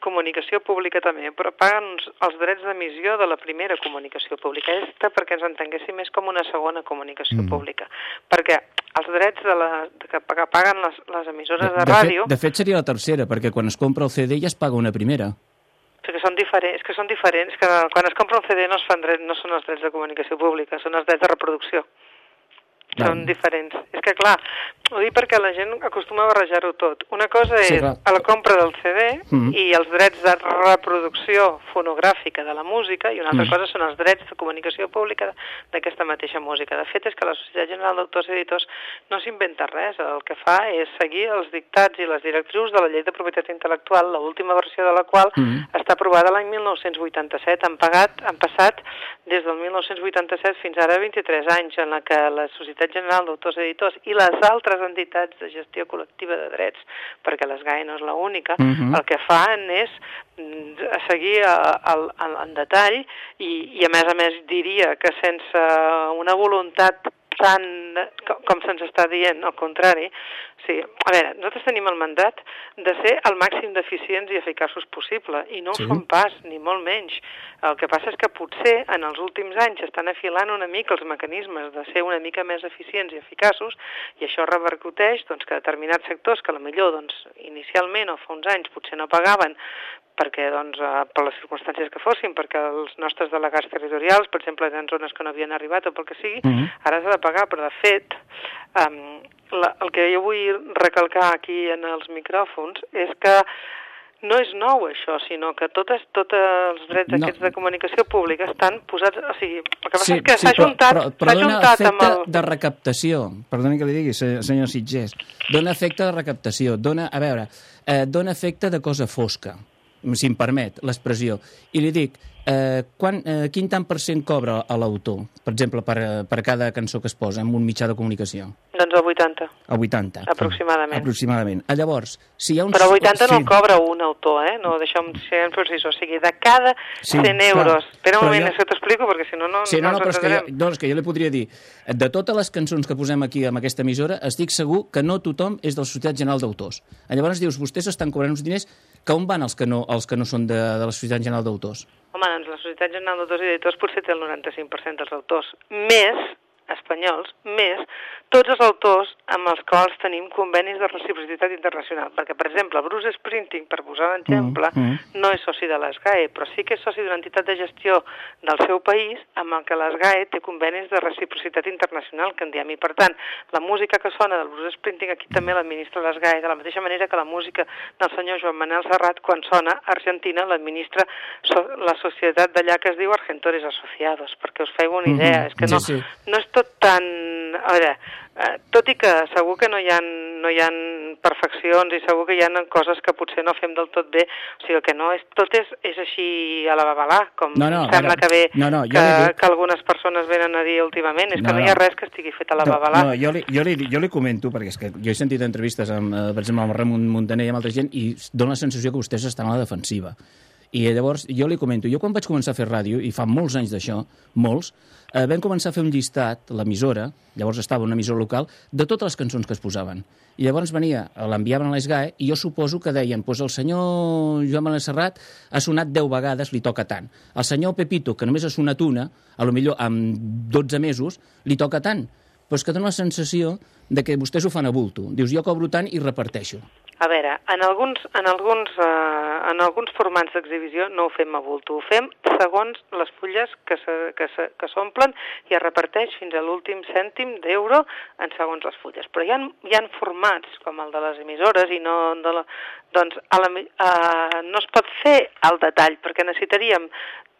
comunicació pública també, però paguen els drets d'emissió de la primera comunicació pública. Aquesta perquè ens entenguéssim és com una segona comunicació Mm. pública. Perquè els drets de la, de que pag- paguen les, les emissores de, de, ràdio... fet, de fet, seria la tercera, perquè quan es compra el CD ja es paga una primera. Perquè són diferents, que són diferents, que quan es compra un CD no es fan dret, no són els drets de comunicació pública, són els drets de reproducció. Són diferents. És que, clar, ho dic perquè la gent acostuma a barrejar-ho tot. Una cosa Sí, és clar. a la compra del CD Mhm. i els drets de reproducció fonogràfica de la música i una altra Mhm. cosa són els drets de comunicació pública d'aquesta mateixa música. De fet, és que la Societat General d'Autors i Editors no s'inventa res. El que fa és seguir els dictats i les directrius de la Llei de Propietat Intel·lectual, l'última versió de la qual Mhm. està aprovada l'any 1987. Han pagat, han passat des del 1987 fins ara 23 anys en la que la Societat General d'Autors i Editors i les altres entitats de gestió col·lectiva de drets, perquè les GAE no és l'única, Mhm. el que fan és mm, a seguir en detall i, i a més a més diria que sense una voluntat tan, com, se'ns està dient, al contrari. Sí, a veure, nosaltres tenim el mandat de ser el màxim d'eficients i eficaços possible, i no ho Sí. som pas, ni molt menys. El que passa és que potser en els últims anys estan afilant una mica els mecanismes de ser una mica més eficients i eficaços, i això repercuteix doncs, que determinats sectors que a la millor doncs, inicialment o fa uns anys potser no pagaven perquè, doncs, eh, per les circumstàncies que fossin, perquè els nostres delegats territorials, per exemple, eren zones que no havien arribat o pel que sigui, Mhm. ara s'ha de pagar, però de fet, um, la, el que jo vull recalcar aquí en els micròfons és que no és nou això, sinó que totes, tots els drets No. aquests de comunicació pública estan posats... O sigui, el que passa Sí, és que sí, s'ha però, juntat, però, però dona juntat amb el... de recaptació. Perdoni que li digui, se- senyor Sitgés. Dona efecte de recaptació. Dona, a veure, eh, dona efecte de cosa fosca, si em permet l'expressió. I li dic, eh, quan, eh, quin tant per cent cobra a l'autor, per exemple, per, per cada cançó que es posa en un mitjà de comunicació? Doncs el 80, El 80. aproximadament. Aproximadament. Ah, Llavors, si hi ha un... Però 80 no sí. el cobra un autor, eh? No, deixa'm ser precís. O sigui, de cada Sí, 100 clar. euros... Espera un moment, jo- això t'ho explico, perquè si no, no, Sí, no, no, ens però és que, jo, no, és que jo li podria dir, de totes les cançons que posem aquí en aquesta emissora, estic segur que no tothom és de la Societat General d'Autors. Llavors dius, vostès estan cobrant uns diners que on van els que no, els que no són de, de la Societat General d'Autors? Home, doncs la Societat General d'Autors i Editors potser té el 95% dels autors. Més, espanyols, més tots els autors amb els quals tenim convenis de reciprocitat internacional. Perquè, per exemple, Bruce Sprinting, per posar un exemple, Mm, no és soci de l'ESGAE, però sí que és soci d'una entitat de gestió del seu país amb el que l'ESGAE té convenis de reciprocitat internacional, que en diem. I, per tant, la música que sona del Bruce Sprinting aquí també l'administra l'ESGAE, de la mateixa manera que la música del senyor Joan Manel Serrat, quan sona a Argentina, l'administra so la societat d'allà que es diu Argentores Asociados, perquè us feu una idea. Mhm. És que no, Sí, sí. no és tot tan... A veure, eh, tot i que segur que no hi ha, no hi ha perfeccions i segur que hi ha coses que potser no fem del tot bé, o sigui que no, és, tot és, és així a la babalà, com No, no, sembla veure, que ve no, no, que, dic- que algunes persones venen a dir últimament, és No, que no, hi ha no. res que estigui fet a la babalà. No, jo li, jo, li, jo li comento, perquè és que jo he sentit entrevistes, amb, eh, per exemple, amb Ramon Montaner i amb altra gent, i dóna la sensació que vostès estan a la defensiva. I llavors jo li comento, jo quan vaig començar a fer ràdio, i fa molts anys d'això, molts, eh, vam començar a fer un llistat, l'emissora, llavors estava una emissora local, de totes les cançons que es posaven. I llavors venia, l'enviaven a l'ESGAE, i jo suposo que deien, pues el senyor Joan Manuel Serrat ha sonat 10 vegades, li toca tant. El senyor Pepito, que només ha sonat una, a lo millor amb 12 mesos, li toca tant. Però és que dona la sensació de que vostès ho fan a bulto. Dius, jo cobro tant i reparteixo. A veure, en alguns, en alguns, eh, en alguns formats d'exhibició no ho fem a bulto, ho fem segons les fulles que se- que se- s'omplen i es reparteix fins a l'últim cèntim d'euro en segons les fulles. Però hi ha, hi ha formats, com el de les emissores, i no de la, doncs a la, eh, no es pot fer al detall, perquè necessitaríem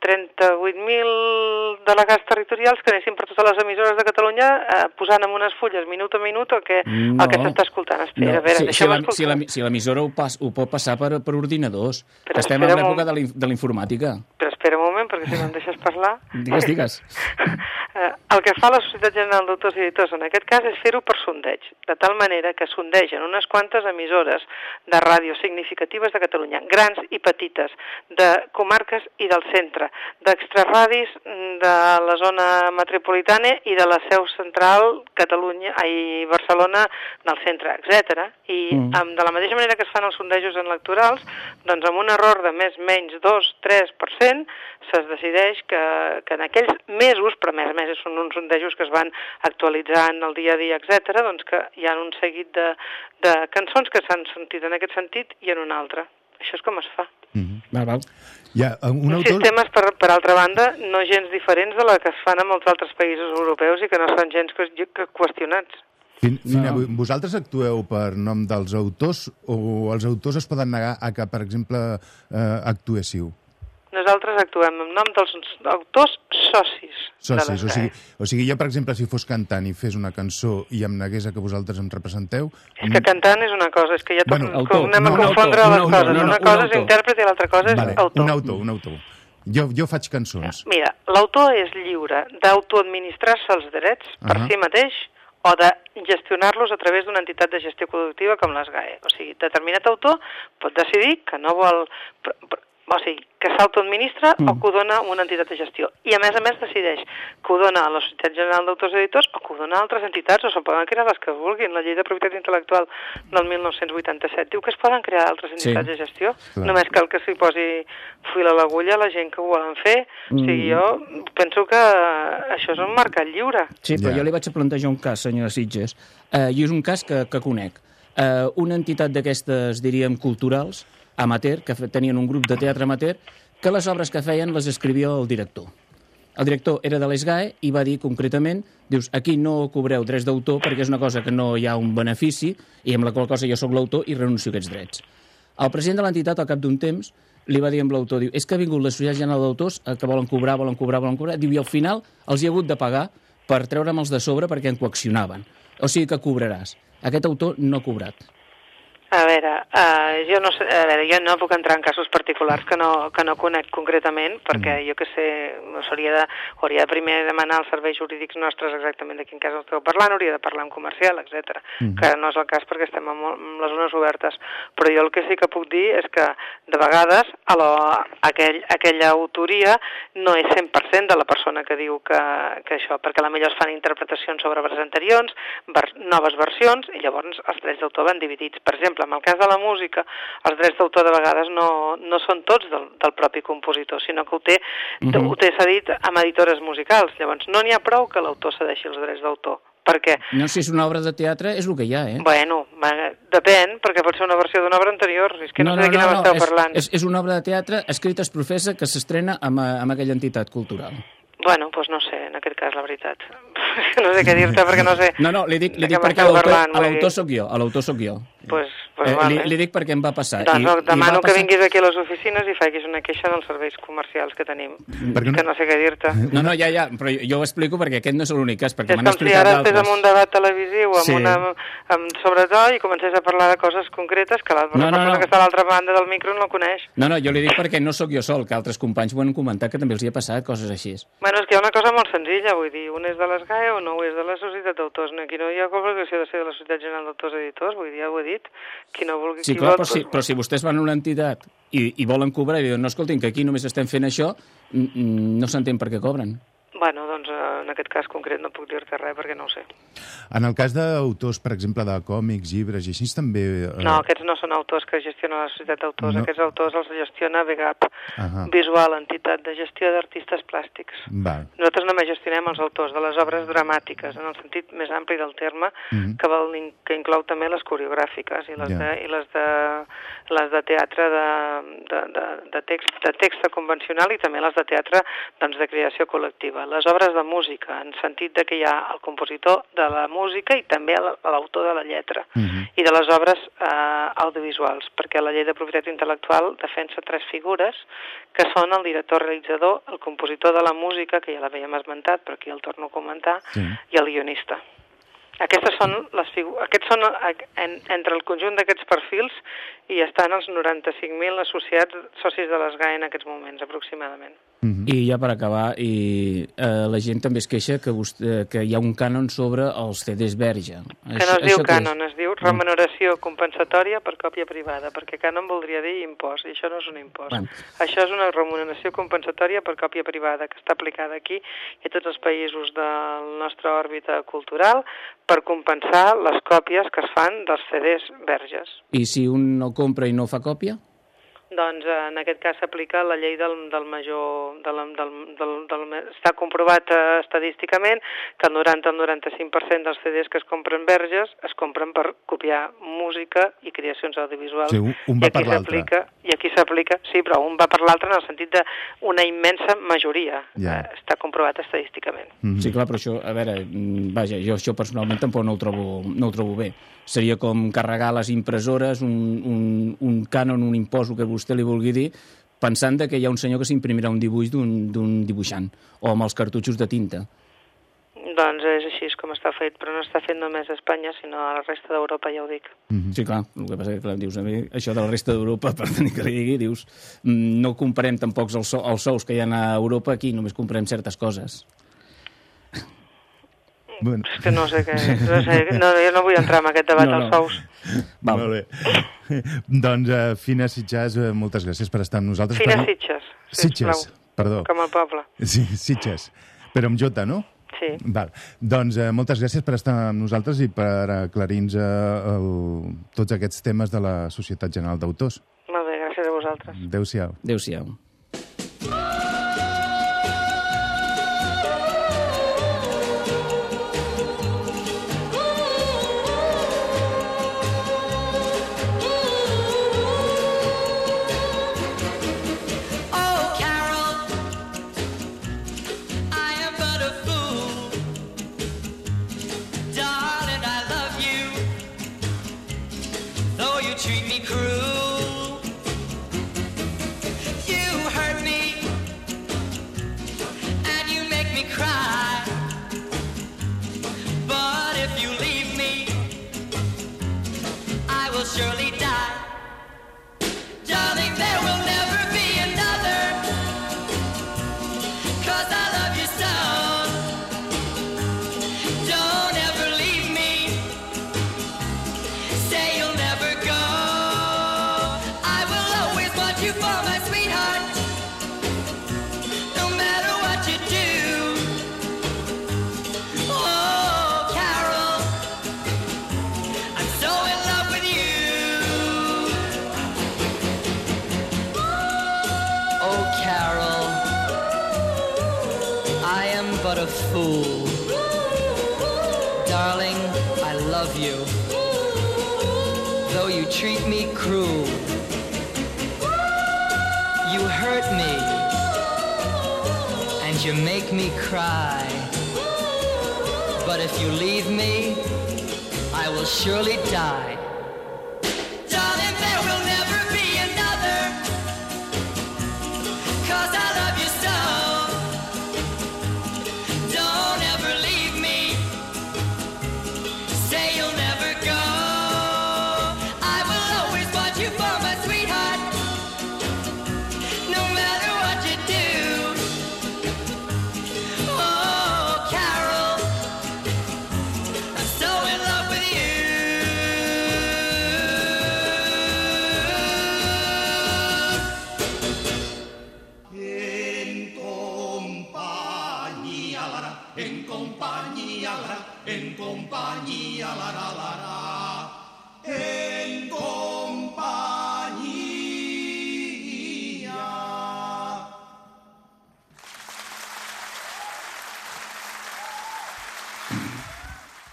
38.000 delegats territorials que anessin per totes les emissores de Catalunya eh, posant en unes fulles minut a minut el que, No. el que s'està escoltant. Espera, a veure, si, si, la, si, la, si l'emissora ho, pas, ho pot passar per, per ordinadors. Però estem un l'època moment. de la, in- de la informàtica. Però espera un moment, perquè si no em deixes parlar... Digues, digues. Eh, el que fa la Societat General d'Autors i Editors en aquest cas és fer-ho per sondeig, de tal manera que sondegen unes quantes emissores de ràdio significatives de Catalunya, grans i petites, de comarques i del centre, d'extrarradis mm, de la zona metropolitana i de la seu central Catalunya i Barcelona del centre, etc. I Mm. amb, de la mateixa manera que es fan els sondejos electorals, doncs amb un error de més menys 2-3% se's decideix que, que en aquells mesos, però a més més són uns sondejos que es van actualitzant el dia a dia, etc., doncs que hi ha un seguit de, de cançons que s'han sentit en aquest sentit i en un altre. Això és com es fa. Val, val. Hi ha eh, un autor... sistemes, per, per altra banda, no gens diferents de la que es fan en molts altres països europeus i que no estan gens que, qüestionats. Fin, Fina, vosaltres actueu per nom dels autors o els autors es poden negar a que, per exemple, eh, actuéssiu? Nosaltres actuem en nom dels autors socis. Socis, o sigui, o sigui, jo, per exemple, si fos cantant i fes una cançó i em negués a que vosaltres em representeu... És que cantant és una cosa, és que ja tot, Bueno, autor, anem no, a un confondre autor, un les autor, coses. no, no, una un cosa és autor. intèrpret i l'altra cosa és vale, autor. un autor, un autor. Jo, jo faig cançons. Mira, l'autor és lliure d'autoadministrar-se els drets per Ahà. si mateix o de gestionar-los a través d'una entitat de gestió productiva com les GAE. O sigui, determinat autor pot decidir que no vol... o sigui, que s'autoadministra Mm. o que ho dona una entitat de gestió. I a més a més decideix que ho dona a la Societat General d'Autors i Editors o que ho dona a altres entitats o se'n poden crear les que vulguin. La llei de propietat intel·lectual del 1987 diu que es poden crear altres Sí. entitats de gestió. Clar. Només cal que s'hi posi fil a l'agulla a la gent que ho volen fer. O sigui, Mm. jo penso que això és un mercat lliure. Sí, però jo li vaig a plantejar un cas, senyora Sitges, eh, i és un cas que, que conec. Eh, una entitat d'aquestes, diríem, culturals, amateur, que tenien un grup de teatre amateur, que les obres que feien les escrivia el director. El director era de l'ESGAE i va dir concretament, dius, aquí no cobreu drets d'autor perquè és una cosa que no hi ha un benefici i amb la qual cosa jo sóc l'autor i renuncio a aquests drets. El president de l'entitat, al cap d'un temps, li va dir amb l'autor, diu, és que ha vingut la Societat General d'Autors eh, que volen cobrar, volen cobrar, volen cobrar, diu, i al final els hi ha hagut de pagar per treure'm-els de sobre perquè em coaccionaven. O sigui que cobraràs. Aquest autor no ha cobrat. A veure, uh, jo no sé, a veure, jo no puc entrar en casos particulars que no, que no conec concretament, perquè jo que sé, s'hauria de, hauria de primer demanar als serveis jurídics nostres exactament de quin cas esteu parlant, hauria de parlar en comercial, etc. Mhm. que no és el cas perquè estem molt- en les zones obertes. Però jo el que sí que puc dir és que de vegades a la, aquell, aquella autoria no és 100% de la persona que diu que, que això, perquè a la millor es fan interpretacions sobre obres anteriors, ver, noves versions, i llavors els drets d'autor van dividits. Per exemple, en el cas de la música, els drets d'autor de vegades no, no són tots del, del propi compositor, sinó que ho té, Mhm. ho té cedit amb editores musicals. Llavors, no n'hi ha prou que l'autor cedeixi els drets d'autor, perquè No, si és una obra de teatre, és el que hi ha, eh? Bueno, depèn, perquè pot ser una versió d'una obra anterior. És que no, no sé de quina no, esteu és, parlant. És, és una obra de teatre escrita es professa que s'estrena amb, eh, amb aquella entitat cultural. Bueno, doncs no sé, en aquest cas, la veritat. no sé què dir-te, perquè no sé... No, no, li dic, li dic què perquè l'autor sóc jo, l'autor sóc jo. Pues, pues Eh, vale. li, li dic perquè em va passar. Doncs no, demano va que passar- vinguis aquí a les oficines i facis una queixa dels serveis comercials que tenim. Perquè que no sé què dir-te. No, no, ja, ja, però jo, ho explico perquè aquest no és l'únic cas, perquè És m'han com si explicat ara d'altres. en un debat televisiu amb Sí. una, amb, sobre to i comencés a parlar de coses concretes que l'altra No, no, persona no. que està a l'altra banda del micro no coneix. No, no, jo li dic perquè no sóc jo sol, que altres companys m'ho han comentat que també els hi ha passat coses així. Bueno, és que hi ha una cosa molt senzilla, vull dir, un és de l'ESGAE o no ho és de la Societat d'Autors. No, Aquí no hi ha obligació de ser de la Societat General d'Autors i Editors, vull dir, ja ho he dit. Qui no vulgui... Sí, qui clar, vol, però si, però si vostès van a una entitat i, i volen cobrar i diuen, no, escoltin, que aquí només estem fent això, no s'entén per què cobren. Bueno, doncs eh, en aquest cas concret no puc dir-te res perquè no ho sé. En el cas d'autors, per exemple, de còmics, llibres i així també... eh, No, aquests no són autors que gestiona la Societat d'Autors, No. aquests autors els gestiona VGAP, Ahà. Visual, entitat de gestió d'artistes plàstics. Val. Nosaltres només gestionem els autors de les obres dramàtiques, en el sentit més ampli del terme, Mhm. que, vol, que inclou també les coreogràfiques i les, Ja. de, i les, de, les de teatre de, de, de, de, text, de text convencional i també les de teatre doncs, de creació col·lectiva. Les obres de música, en sentit de que hi ha el compositor de la música i també l'autor de la lletra i de les obres eh, audiovisuals, perquè la llei de propietat intel·lectual defensa tres figures que són el director realitzador, el compositor de la música, que ja l'havíem esmentat, però aquí el torno a comentar, Sí. i el guionista. Aquestes són les aquests són eh, en, entre el conjunt d'aquests perfils i estan els 95.000 associats socis de les GAE en aquests moments, aproximadament. I ja per acabar, i, eh, la gent també es queixa que, vostè, que hi ha un cànon sobre els CDs verge. Que no es diu cànon, es diu remuneració compensatòria per còpia privada, perquè cànon voldria dir impost, i això no és un impost. Bueno. Això és una remuneració compensatòria per còpia privada, que està aplicada aquí i a tots els països de la nostra òrbita cultural per compensar les còpies que es fan dels CDs verges. I si un no compra i no fa còpia? Doncs eh, en aquest cas s'aplica la llei del, del major... Del, del, del, del, està comprovat eh, estadísticament que el 90 al 95% dels CDs que es compren verges es compren per copiar música i creacions audiovisuals. Sí, un- va per l'altre. I aquí s'aplica, sí, però un va per l'altre en el sentit d'una immensa majoria. Ja. Eh, està comprovat estadísticament. Sí, clar, però això, a veure, mm, vaja, jo això personalment tampoc no ho trobo, no ho trobo bé. Seria com carregar les impressores, un, un, un cànon, un impost, el que vostè li vulgui dir, pensant que hi ha un senyor que s'imprimirà un dibuix d'un dibuixant, o amb els cartutxos de tinta. Doncs és així com està fet, però no està fet només a Espanya, sinó a la resta d'Europa, ja ho dic. Sí, clar, el que passa que, clar, dius, a mi, això de la resta d'Europa, per tenir que li digui, dius, mm, no comparem tampoc els, els sous que hi ha a Europa, aquí només comprem certes coses. Bueno. És que no sé què... No sé, no, jo no vull entrar en aquest debat No, dels no. sous. Val. Molt bé. doncs, uh, Fina Sitges, uh, moltes gràcies per estar amb nosaltres. Fines Per- Sitges, Sitges, sisplau. perdó. Com el poble. Sí, Sitges. Però amb J, no? Sí. Val. Doncs eh, moltes gràcies per estar amb nosaltres i per aclarir-nos eh, el, tots aquests temes de la Societat General d'Autors. Molt bé, gràcies a vosaltres. Adéu-siau. Adéu-siau.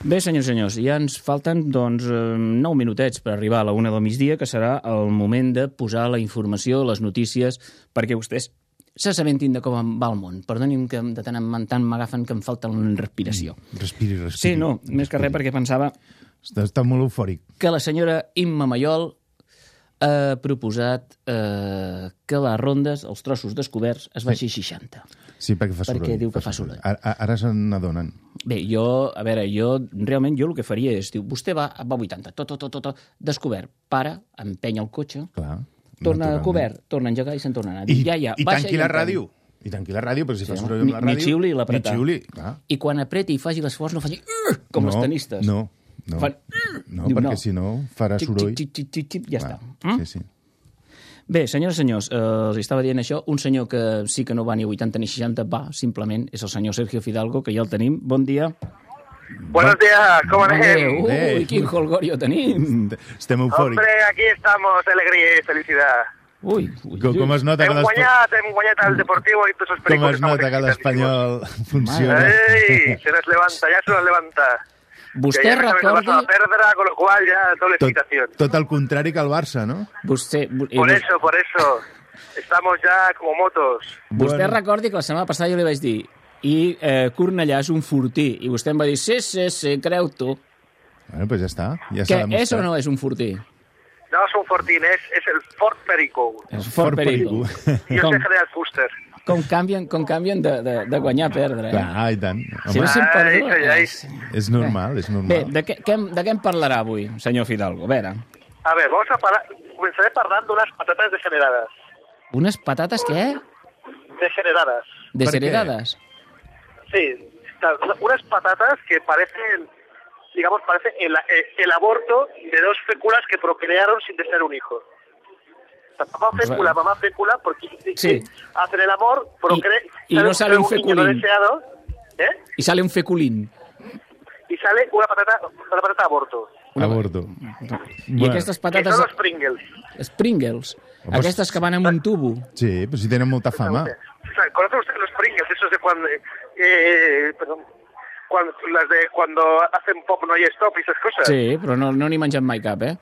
Bé, senyors i senyors, ja ens falten doncs, eh, 9 minutets per arribar a la una del migdia, que serà el moment de posar la informació, les notícies, perquè vostès s'assabentin de com va el món. Perdonin que de tant en tant m'agafen que em falta la respiració. Respiri, respiri. Sí, no, més que res perquè pensava Està, està molt eufòric. que la senyora Imma Mayol ha proposat eh, que les rondes, els trossos descoberts, es baixi 60. Sí, perquè fa Perquè soroll. diu que fa soroll. Ara, ara se n'adonen. Bé, jo, a veure, jo, realment, jo el que faria és, diu, vostè va, va a 80, tot, tot, tot, tot, descobert, para, empenya el cotxe, Clar, torna a cobert, torna a engegar i se'n torna a anar. I, ja, ja, i tanqui la ràdio. I tanqui la ràdio, perquè si Sí, fa soroll amb la Ni- ni ràdio... xiuli i l'apretar. Ni xiuli, clar. I quan apreti i faci l'esforç no faci com no, els tenistes. No, no. Fan... No, Diu, perquè no. si no farà Xic, soroll. xic, xic, xic, xic, ja Clar, està. Mm? Sí, sí. Bé, senyores i senyors, eh, els estava dient això. Un senyor que sí que no va ni 80 ni 60, va, simplement, és el senyor Sergio Fidalgo, que ja el tenim. Bon dia. Buenos días, ¿cómo anem? Ui, quin holgorio tenim. Estem eufòrics. Hombre, aquí estamos, alegría y felicidad. Ui, ui, Com, com es nota que Hem guanyat, hem guanyat el Deportivo y todos esos com pericos es nota que l'Espanyol funciona. ¡Ey! Se nos levanta, ya se nos levanta. Vostè recordi... vas a perder, con lo cual ya doble Tot, excitación. tot el contrari que el Barça, no? Vostè, i Por eso, por eso. Estamos ya como motos. Vostè recordi que la setmana passada jo li vaig dir i eh, Cornellà és un fortí, i vostè em va dir sí, sí, sí, creu tu. Bueno, pues ja està. Ja que és o no és un fortí? No es un Fortín, es, es el Fort Perico. És Fort Perico. Yo Com, soy General Fuster. Com canvien, com canvien de, de, de guanyar a perdre. Eh? Clar, i tant. Si no Home, se'n Ai, perdó, ai, ai. és- és normal, és Bé, normal. de què, què, de què em parlarà avui, senyor Fidalgo? A veure, A ver, vamos a parar. Comenzaré parlant d'unes patates degenerades. unes patates què? Degenerades. Desheredades? Sí, unas patatas que parecen, digamos, parece el, el aborto de dos féculas que procrearon sin desear un hijo. O sea, papá fécula, mamá fécula, porque Sí. hacen el amor, procrean, y no sale un niño no feculín. deseado, ¿eh? Y sale un feculín. y sale una patata, una patata aborto. Aborto. I aquestes Que patates... son los Pringles. Pringles. Home, Aquestes que van amb un tubo. Sí, però si tenen molta fama. O sea, ¿Conoce usted los Pringles? Esos de cuando, eh, perdón, cuando, las de cuando hacen pop no hay stop y esas cosas. Sí, però no no n'hi he menjat mai cap, eh?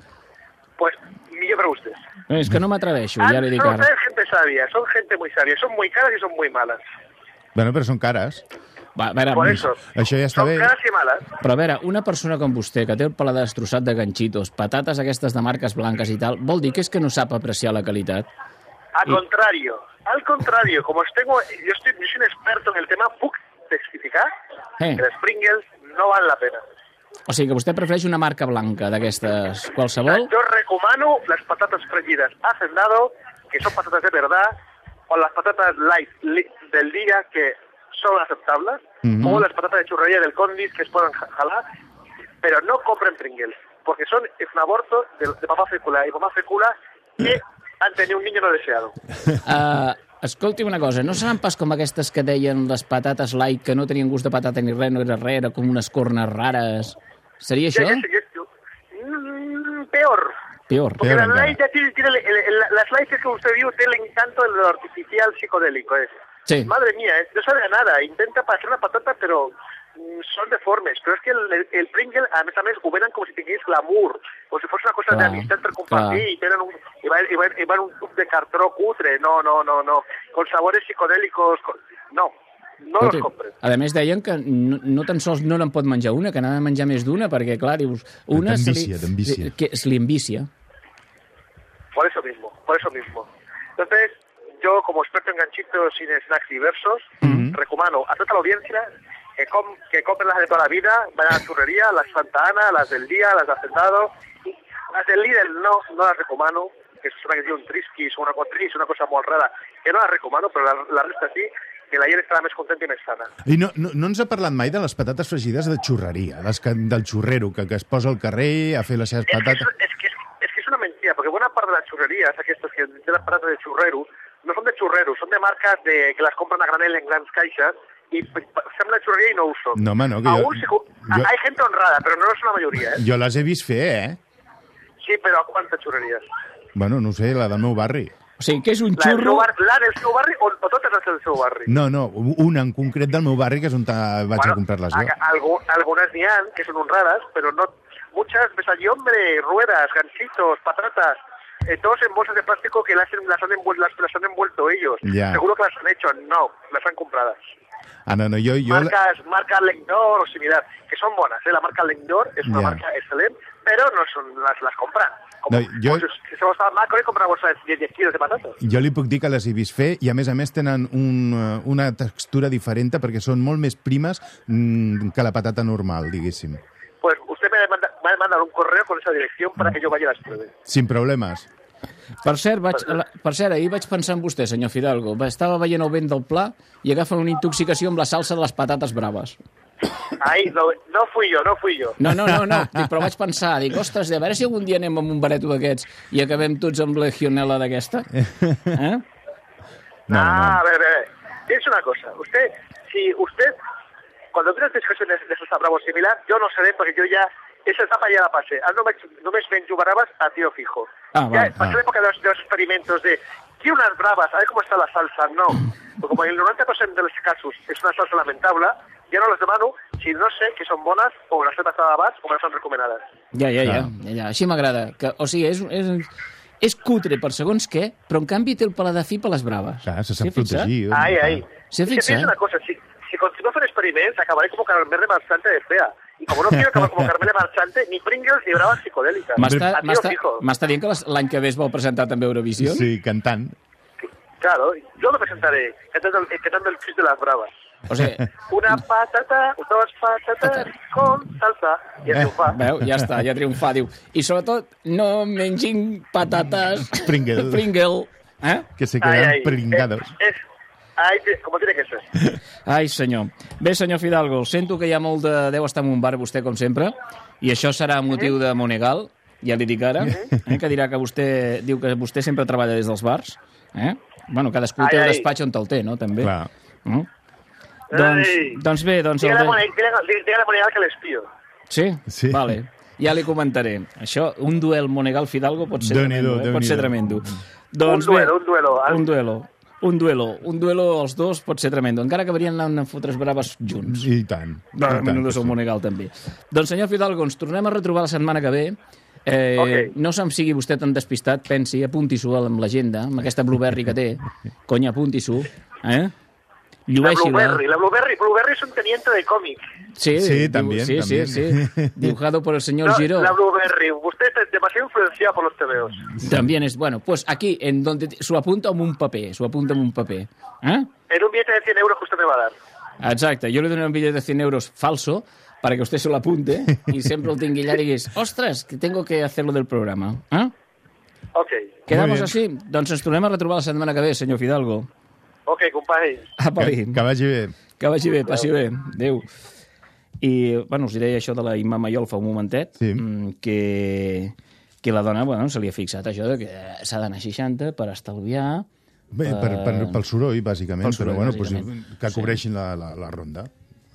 Pues, millor para usted. No, és que no m'atreveixo, Ah, ja li dic son ara. ustedes gente sabia, son gente muy sabia, son muy caras y son muy malas. Bueno, però són cares. Va, a veure, Por eso. Això ja està Son bé. caras y malas. Però a veure, una persona com vostè, que té el paladar destrossat de ganxitos, patates aquestes de marques blanques i tal, vol dir que és que no sap apreciar la qualitat? Al Y- contrario, al contrario, como os tengo, yo, estoy, yo soy un experto en el tema, puc testificar Eh. que las Pringles no valen la pena. O sigui que vostè prefereix una marca blanca d'aquestes qualsevol? Yo recomano las patatas freídas hacendado, que son patatas de verdad, o las patatas light li- del día, que son aceptables, Ujú. o las patatas de churrería del Condis, que se pueden ja- jalar, pero no compren Pringles, porque son es un aborto de, de papá fécula y mamá fécula que han tenido un niño no deseado. Uh, escolti una cosa, no seran pas com aquestes que deien les patates light, que no tenien gust de patata ni res, no era res, era com unes cornes rares. Seria això? Ya- Mm, peor. Peor. Porque la light ya tiene, tiene el- el- el- las lights que usted vio tiene el encanto de lo artificial psicodélico. Es. Sí. Madre mía, eh, no sabe a nada. Intenta pasar una patata, pero mm, son deformes. Pero es que el, el Pringle, a més a més, ho venen com si tingués glamour, com si fos una cosa Clar, d'amistat per compartir, clar. i tenen un, i van, i, van, i van un tub de cartró cutre. No, no, no, no. Con sabores psicodélicos. con- No, no los Escolti, compren. a més deien que no, no tan sols no n'en pot menjar una, que n'ha de menjar més d'una, perquè, clar, dius... Una se li-. Que se li envicia. Por eso mismo, por eso mismo. Entonces, yo como experto en ganchitos y en snacks diversos, recomiendo a toda la audiencia que, com- que compren las de toda la vida, vayan a la churrería, las Santa Ana, las del día, las de Hacendado. Las del Lidl no, no las recomiendo, que es una que tiene un trisquis o una cotris, una cosa muy rara, que no las recomiendo, pero la, la resta sí, que la gent estarà més contenta i més sana. I no, no, no ens ha parlat mai de les patates fregides de xurreria, les que, del xurrero, que, que es posa al carrer a fer les seves Es que, patates. es, es que, es una mentira, porque buena parte de las churrerías, aquestes que tenen aparatos de churrero, no son de churreros, son de marcas de, que las compran a granel en grandes caixas y sembla churrería y no uso. No, home, no, que jo, se ju- jo, Hay gente honrada, pero no es la mayoría, ¿eh? jo les he vist fer, eh? Sí, pero ¿a cuántas churrerías? Bueno, no ho sé, la del meu barri. O sigui, que és un La del xurro... barri, la del seu barri o, o totes les del seu barri? No, no, una en concret del meu barri, que és on vaig a comprar-les jo. a- algu- algunas ni han, que son honradas, pero no muchas ves allí, hombre, ruedas, ganchitos, patatas, eh, todos en bolsas de plástico que las, las, han envuelto, las, las han envuelto ellos. Ya. Seguro que las han hecho, no, las han compradas. Ah, no, no, jo... jo Marcas, marca Lendor o similar, que son buenas, ¿eh? La marca Lendor es una Ya. marca excelente, pero no son las, las compran. Como, No, yo- como si, se a macro y compra una bolsa de 10 kilos de patatas. Jo li puc dir que les he vist fer i, a més a més, tenen un, una textura diferent perquè són molt més primes mm, que la patata normal, diguéssim. Me a mandar un correo con esa dirección para que yo vaya a las pruebe. Sin problemes. Per cert, vaig, la- per cert, ahir vaig pensar en vostè, senyor Fidalgo. Va- Estava veient el vent del pla i agafa una intoxicació amb la salsa de les patates braves. Ahí, no, no fui yo, no fui yo. No, no, no, no. Dic, però vaig pensar, dic, ostres, a veure si algun dia anem amb un bareto d'aquests i acabem tots amb legionela d'aquesta. Eh? ah, a ver, a ver. Piensa una cosa. Usted, si usted, cuando tiene discusiones de esos bravos similar, yo no sé porque yo ya, esa etapa ya la pasé. Ah, no me, no me ven bravas a tío fijo. Ah, ya vale. pasé la época de los, de los experimentos de, quiero unas bravas, a ver cómo está la salsa. No. Porque como en el 90% de los casos es una salsa lamentable, ya no las demano si no sé que son bonas o las he pasado abans o me las han recomendadas. Ja, ja, ja, ja, ja. Així m'agrada. Que- O sigui, és, és, és cutre per segons què, però en canvi té el paladar fi per les braves. Clar, se sap protegir. Ahí, ahí. ¿Se fixa? una cosa, si, si continúo con experimentos, acabaré como Carmela Marchante de fea. Y como no quiero acabar como Carmela Marchante, ni Pringles ni bravas psicodélicas. M'està dient que l'any que ve es vol presentar també a Eurovisió? Sí, cantant. Claro, yo lo presentaré, cantando, el- cantando el chiste de las bravas. O sigui, Una patata, dos patatas con salsa y eh, a triunfar. veu, ja està, ja triomfar, diu. I sobretot, no mengin patates Pringle. Pringle. Eh? Que se Ahí, quedan ahí. pringados. Es, es- Ai, com tiene que ser. Ai, senyor. Bé, senyor Fidalgo, sento que hi ha molt de... Deu estar en un bar vostè, com sempre, i això serà motiu de Monegal, ja li dic ara, eh, que dirà que vostè diu que vostè sempre treballa des dels bars. Eh? Bueno, cadascú té Ai, el ai. despatx on te'l té, no? També. Clar. Mm? Doncs, doncs bé, doncs... el Dígale a de- Monegal, que l'espio. Sí? Sí. Vale. Ja li comentaré. Això, un duel Monegal-Fidalgo pot ser tremendo. Eh? Pot ser tremendo. Doncs un duelo, bé, un duelo. un duelo. Un duelo. Un duelo els dos pot ser tremendo. Encara que haurien anat a fotre's braves junts. I tant. Va, I tant sí. Monegal, també. Doncs, senyor Fidalgo, ens tornem a retrobar la setmana que ve. Eh, Ok. No se'm sigui vostè tan despistat, pensi, apunti-s'ho amb l'agenda, amb aquesta Blueberry que té. Conya, apunti-s'ho. Eh? La. Blueberry, la Blueberry, Blueberry es un teniente de cómic. Sí, Sí, también, sí, también. sí, sí. Dibujado por el señor No, Giró. la Blueberry, usted está demasiado influenciado por los TVOs. También es bueno. Pues aquí, en donde s'ho apunta un paper, s'ho apunta un paper. Eh? En un billete de 100 euros que usted me va a dar. Exacte, jo li dono un bitllet de 100 euros falso para que usted se lo apunte y siempre el tingui allà i diguis, ostres, que tengo que hacerlo del programa. Eh? Ok, Quedamos así? Doncs ens tornem a retrobar la setmana que ve, senyor Fidalgo. Ok, compadre. Apa, Que, que, vagi bé. que vagi bé, passi bé. Adéu. I, bueno, us diré això de la Imma Mayol fa un momentet, Sí. mm, que, que la dona, bueno, se li ha fixat això de que s'ha d'anar a 60 per estalviar... Bé, per, per, eh, pel soroll, bàsicament, pel soroll, però bueno, bàsicament. Pues, que cobreixin la, la, la ronda.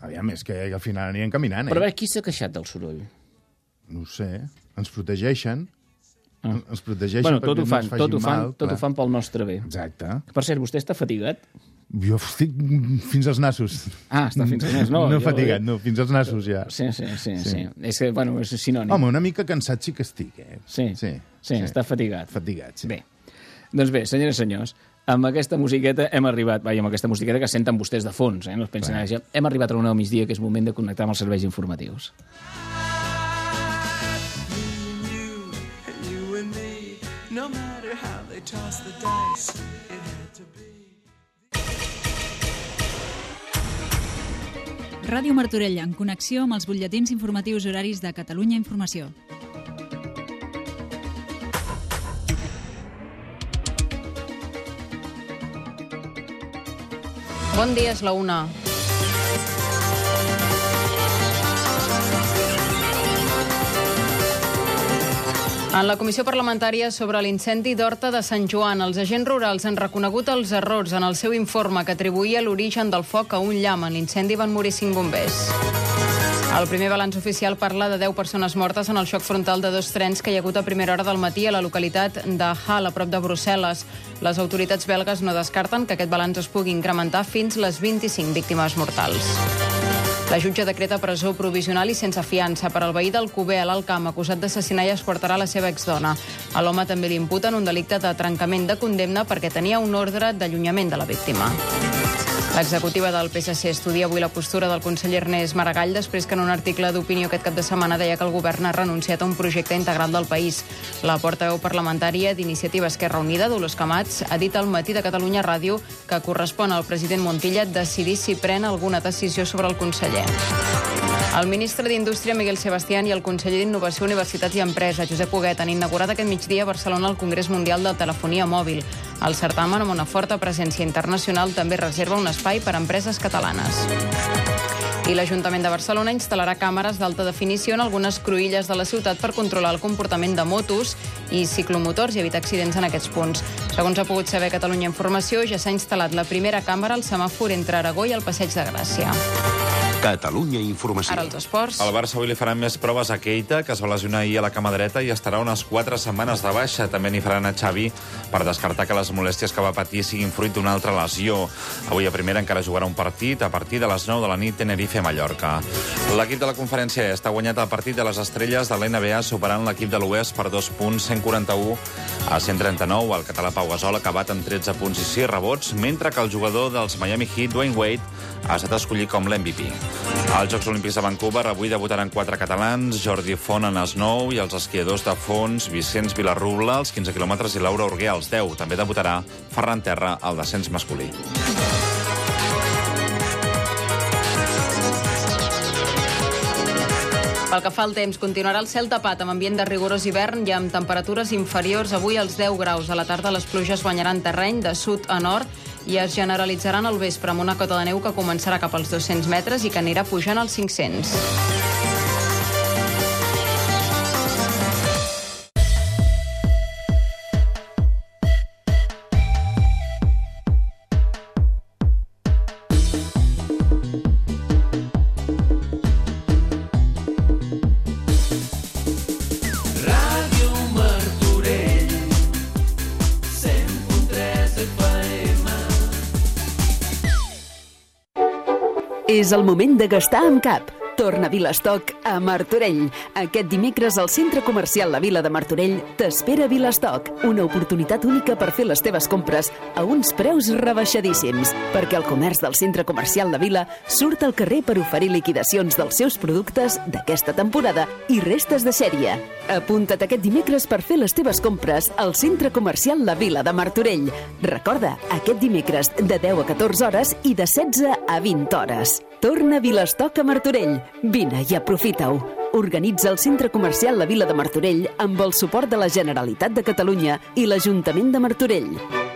Aviam, és que al final anirem caminant, Però a eh? veure, qui s'ha queixat del soroll? No ho sé. Ens protegeixen. Ah. Ens protegeixen Bueno, perquè tot ho no fan, ens facin tot ho fan, mal, tot clar. ho fan pel nostre bé. Exacte. Per cert, vostè està fatigat? Jo estic fins als nassos. Ah, està fins als nassos. No, no jo- fatigat, no, fins als nassos ja. Sí, sí, sí, sí. Sí. És que, bueno, és sinònim. Home, una mica cansat sí que estic, eh? Sí, sí, sí, està fatigat. Fatigat, sí. Bé, doncs bé, senyores i senyors, amb aquesta musiqueta hem arribat, vai, amb aquesta musiqueta que senten vostès de fons, eh? no es ja hem arribat a una del migdia que és moment de connectar amb els serveis informatius. you they toss the dice, it had to be. Ràdio Martorell, en connexió amb els butlletins informatius horaris de Catalunya Informació. Bon dia, és la una. En la comissió parlamentària sobre l'incendi d'Horta de Sant Joan, els agents rurals han reconegut els errors en el seu informe que atribuïa l'origen del foc a un llamp. En l'incendi van morir cinc bombers. El primer balanç oficial parla de 10 persones mortes en el xoc frontal de dos trens que hi ha hagut a primera hora del matí a la localitat de Hal, a prop de Brussel·les. Les autoritats belgues no descarten que aquest balanç es pugui incrementar fins les 25 víctimes mortals. La jutge decreta presó provisional i sense fiança per al veí del Cuber a l'Alt Camp, acusat d'assassinar i esquartarà la seva exdona. A l'home també li imputen un delicte de trencament de condemna perquè tenia un ordre d'allunyament de la víctima. L'executiva del PSC estudia avui la postura del conseller Ernest Maragall després que en un article d'opinió aquest cap de setmana deia que el govern ha renunciat a un projecte integral del país. La portaveu parlamentària d'Iniciativa Esquerra Unida, Dolors Camats, ha dit al matí de Catalunya Ràdio que correspon al president Montilla decidir si pren alguna decisió sobre el conseller. El ministre d'Indústria, Miguel Sebastián, i el conseller d'Innovació, Universitats i Empresa, Josep Huguet, han inaugurat aquest migdia a Barcelona el Congrés Mundial de Telefonia Mòbil. El certamen, amb una forta presència internacional, també reserva un espai per a empreses catalanes. I l'Ajuntament de Barcelona instal·larà càmeres d'alta definició en algunes cruïlles de la ciutat per controlar el comportament de motos i ciclomotors i evitar accidents en aquests punts. Segons ha pogut saber Catalunya Informació, ja s'ha instal·lat la primera càmera al semàfor entre Aragó i el Passeig de Gràcia. Catalunya Informació. Ara els esports. Al Barça avui li faran més proves a Keita, que es va lesionar ahir a la cama dreta i estarà unes 4 setmanes de baixa. També n'hi faran a Xavi per descartar que les molèsties que va patir siguin fruit d'una altra lesió. Avui a primera encara jugarà un partit a partir de les 9 de la nit Tenerife-Mallorca. L'equip de la conferència està guanyat el partit de les estrelles de l'NBA superant l'equip de l'Oest per dos punts, 141 a 139. El català Pau Gasol ha acabat amb 13 punts i 6 rebots, mentre que el jugador dels Miami Heat, Dwayne Wade, ha estat escollit com l'MVP. Als Jocs Olímpics de Vancouver avui debutaran quatre catalans, Jordi Font en els 9 i els esquiadors de fons Vicenç Vilarrubla als 15 quilòmetres i Laura Urguer als 10. També debutarà Ferran Terra al descens masculí. Pel que fa al temps, continuarà el cel tapat amb ambient de rigorós hivern i amb temperatures inferiors avui als 10 graus. A la tarda les pluges guanyaran terreny de sud a nord i es generalitzaran al vespre amb una cota de neu que començarà cap als 200 metres i que anirà pujant als 500. És el moment de gastar amb cap. Torna a Vilastoc a Martorell. Aquest dimecres al Centre Comercial La Vila de Martorell t'espera Vilastoc. Una oportunitat única per fer les teves compres a uns preus rebaixadíssims. Perquè el comerç del Centre Comercial La Vila surt al carrer per oferir liquidacions dels seus productes d'aquesta temporada i restes de sèrie. Apunta't aquest dimecres per fer les teves compres al Centre Comercial La Vila de Martorell. Recorda, aquest dimecres de 10 a 14 hores i de 16 a 20 hores. Torna a Vilastoc a Martorell. Vine i aprofita-ho. Organitza el Centre Comercial La Vila de Martorell amb el suport de la Generalitat de Catalunya i l'Ajuntament de Martorell.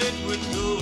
It would go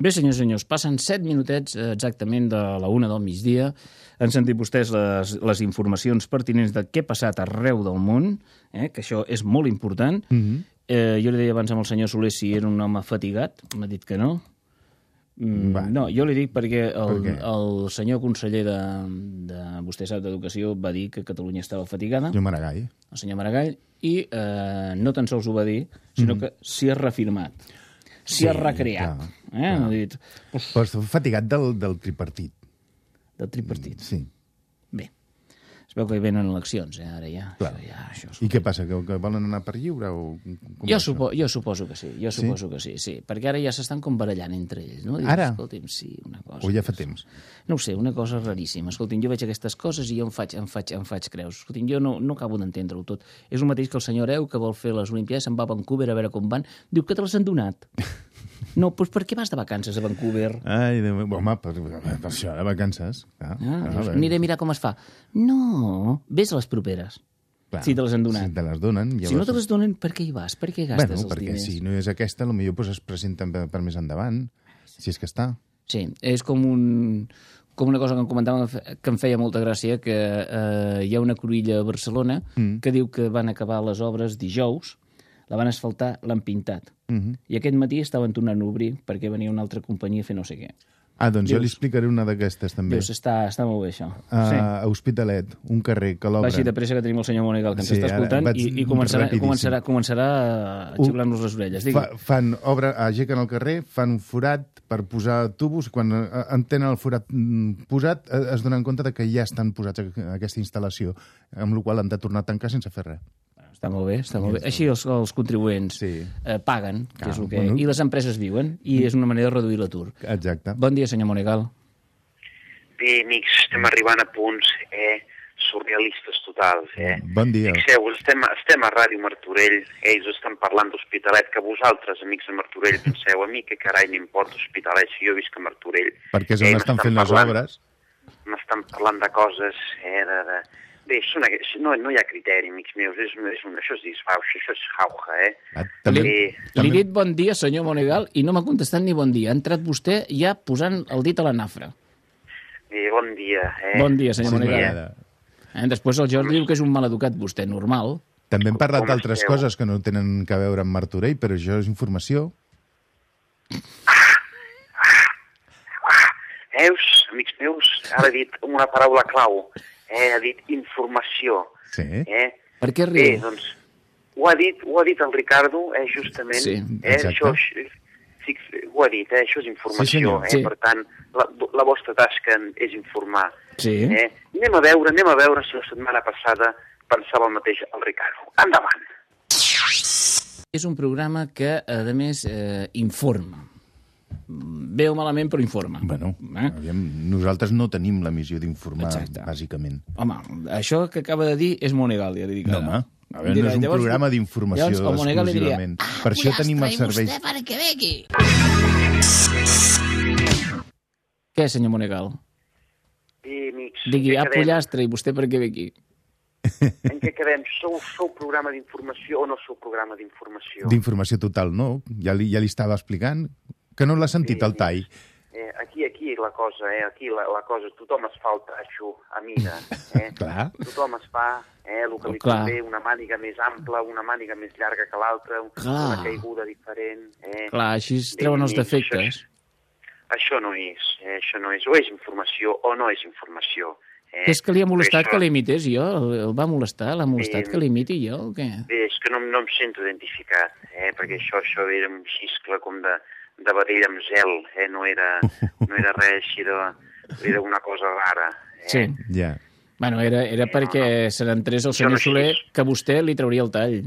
Bé, senyors i senyors, passen 7 minutets eh, exactament de la una del migdia. Han sentit vostès les, les informacions pertinents de què ha passat arreu del món, eh, que això és molt important. Mm -hmm. eh, jo li deia abans amb el senyor Soler si era un home fatigat, m'ha dit que no. Mm, Va. no, jo li dic perquè el, Per què? el senyor conseller de, de vostè sap d'Educació va dir que Catalunya estava fatigada, Jo Maragall. el senyor Maragall, i eh, no tan sols ho va dir, sinó Mhm. que s'hi ha reafirmat. S'hi ha recreat. Eh? Ha dit, Però estava fatigat del, del tripartit. del tripartit. Sí. Es veu que hi venen eleccions, eh? ara ja. Clar. Això, ja això. I què passa, que, que volen anar per lliure? O com Jo, supo, jo suposo que sí, jo Sí? suposo que sí, sí, perquè ara ja s'estan com barallant entre ells, no? Dius, Ara? Escolti'm, sí, una cosa... O ja fa temps? No ho sé, una cosa raríssima. Escolti'm, jo veig aquestes coses i jo em faig, em faig, em faig creus. Escolti'm, jo no, no acabo d'entendre-ho tot. És el mateix que el senyor Areu, que vol fer les Olimpiades, se'n va a Vancouver a veure com van, diu que te les han donat. No, doncs per què vas de vacances a Vancouver? Ai, de... home, per, per això, de vacances. Clar, Ah, dius, bé. aniré a mirar com es fa. No, vés a les properes. Clar, si te les han donat. Si te les donen... Si no te les donen, per què hi vas? Per què gastes bueno, els perquè diners? si no és aquesta, potser pues, es presenten per, per més endavant, si és que està. Sí, és com un com una cosa que em fe- que em feia molta gràcia, que eh, hi ha una cruïlla a Barcelona Mm. que diu que van acabar les obres dijous, la van asfaltar, l'han pintat. Mm -hmm. I aquest matí estaven tornant a obrir perquè venia una altra companyia a fer no sé què. Ah, doncs jo Dius- li explicaré una d'aquestes també. Dius, està, està molt bé això. A, a Hospitalet, un carrer que Va l'obren... així de pressa que tenim el senyor Monegal, que ens Sí, està escoltant, vaig i, i començarà, començarà, començarà a xiular-nos les orelles. Digui. Fa, fan obra, aixequen el carrer, fan un forat per posar tubos, quan eh, en tenen el forat mm, posat eh, es donen compte de que ja estan posats a aquesta instal·lació, amb la qual han de tornar a tancar sense fer res. Està molt bé, està molt bé. Així els, els contribuents sí. eh, paguen, que Ah, és el que... bueno. I les empreses viuen, i és una manera de reduir l'atur. Exacte. Bon dia, senyor Monegal. Bé, amics, estem arribant a punts eh, surrealistes totals. Eh? Bon dia. Fixeu, estem, estem a Ràdio Martorell, ells estan parlant d'Hospitalet, que vosaltres, amics de Martorell, penseu, a mi que carai m'importa Hospitalet si jo visc a Martorell. Perquè és on Eh, estan fent les parlant- obres. M'estan parlant de coses, eh, de... de... Bé, són, no, no hi ha criteri, amics meus, és, és un, això és disfauxa, això és jauja, eh? Ah, Li, Eh, li he dit bon dia, senyor Monegal, i no m'ha contestat ni bon dia. Ha entrat vostè ja posant el dit a la nafra. eh, bon dia, eh? Bon dia, senyor Bon Monegal. dia. Eh, després el Jordi diu que és un mal educat vostè, normal. També hem parlat d'altres coses que no tenen que veure amb Martorell, però això és informació. Veus, amics meus, ara ha dit una paraula clau, eh? ha dit informació. Sí. Eh? Per què Bé, riu? doncs, ho ha dit, ho ha dit el Ricardo, eh, justament. Sí, eh, exacte. això, és- fix, ho ha dit, eh, això és informació. Sí, senyor. eh? Sí. Per tant, la, la vostra tasca és informar. Sí. Eh? Anem a veure, anem a veure si la setmana passada pensava el mateix el Ricardo. Endavant. És un programa que, a més, eh, informa. Bé o malament, però informa. Bueno, Eh? aviam, nosaltres no tenim la missió d'informar, bàsicament. Home, això que acaba de dir és Monegal, ja li dic. No, home. A veure, no és un llavors- programa d'informació li diria, exclusivament. per això tenim els serveis... perquè vegui. Què, senyor Monegal? Amics, Digui, ah, pollastre, i vostè per què ve aquí? En què quedem? Sou, sou programa d'informació o no sou programa d'informació? D'informació total, no? Ja li, ja li estava explicant. Que no l'ha sentit, el tall. Eh, aquí, aquí la cosa, eh? Aquí la, la cosa, tothom es fa el taixo a mida, eh? Clar. Tothom es fa eh, el que li Clar. convé, una màniga més ampla, una màniga més llarga que l'altra, una caiguda diferent. Eh? Clar, així es treuen els defectes. Això, això no és, eh? això no és, o és informació o no és informació. Eh? És que li ha molestat Això- que l'imités jo? El, el va molestar? L'ha molestat Sí. que l'imiti jo o què? Bé, és que no, no em sento identificat, eh? perquè això, això era un xiscle com de, de vedell amb zel, eh? no, era, no era res així de... Era una cosa rara. Eh? Sí. Ja. Bueno, era, era perquè se n'entrés el senyor no Soler que vostè li trauria el tall.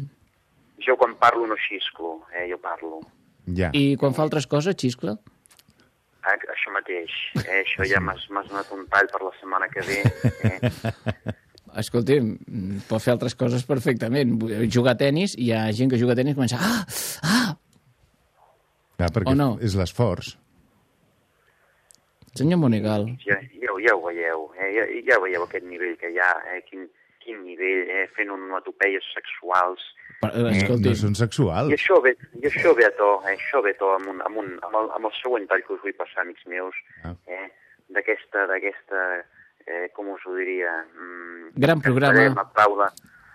Jo quan parlo no xisclo, eh? jo parlo. Ja. I quan fa altres coses, xiscla? Ah, això mateix, eh? això ja m'has donat un tall per la setmana que ve. Eh? Escolti, mm, pot fer altres coses perfectament. Jugar a tennis, hi ha gent que juga a tennis i comença... Ah! Ah! Clar, perquè O no? és l'esforç. Senyor Monegal, Ja, ja, ja ho veieu, eh? ja, ja veieu aquest nivell que hi ha, eh? quin, quin nivell, eh? fent onomatopeies sexuals. per- eh, escolti, No són I sexuals. això ve, i això ve a to, eh? això ve a to amb, un, amb, un, amb, el, amb el següent tall que us vull passar, amics meus, Ah. eh? d'aquesta, d'aquesta, eh, com us ho diria... Mm, Gran programa. castellà hi ha Una paraula,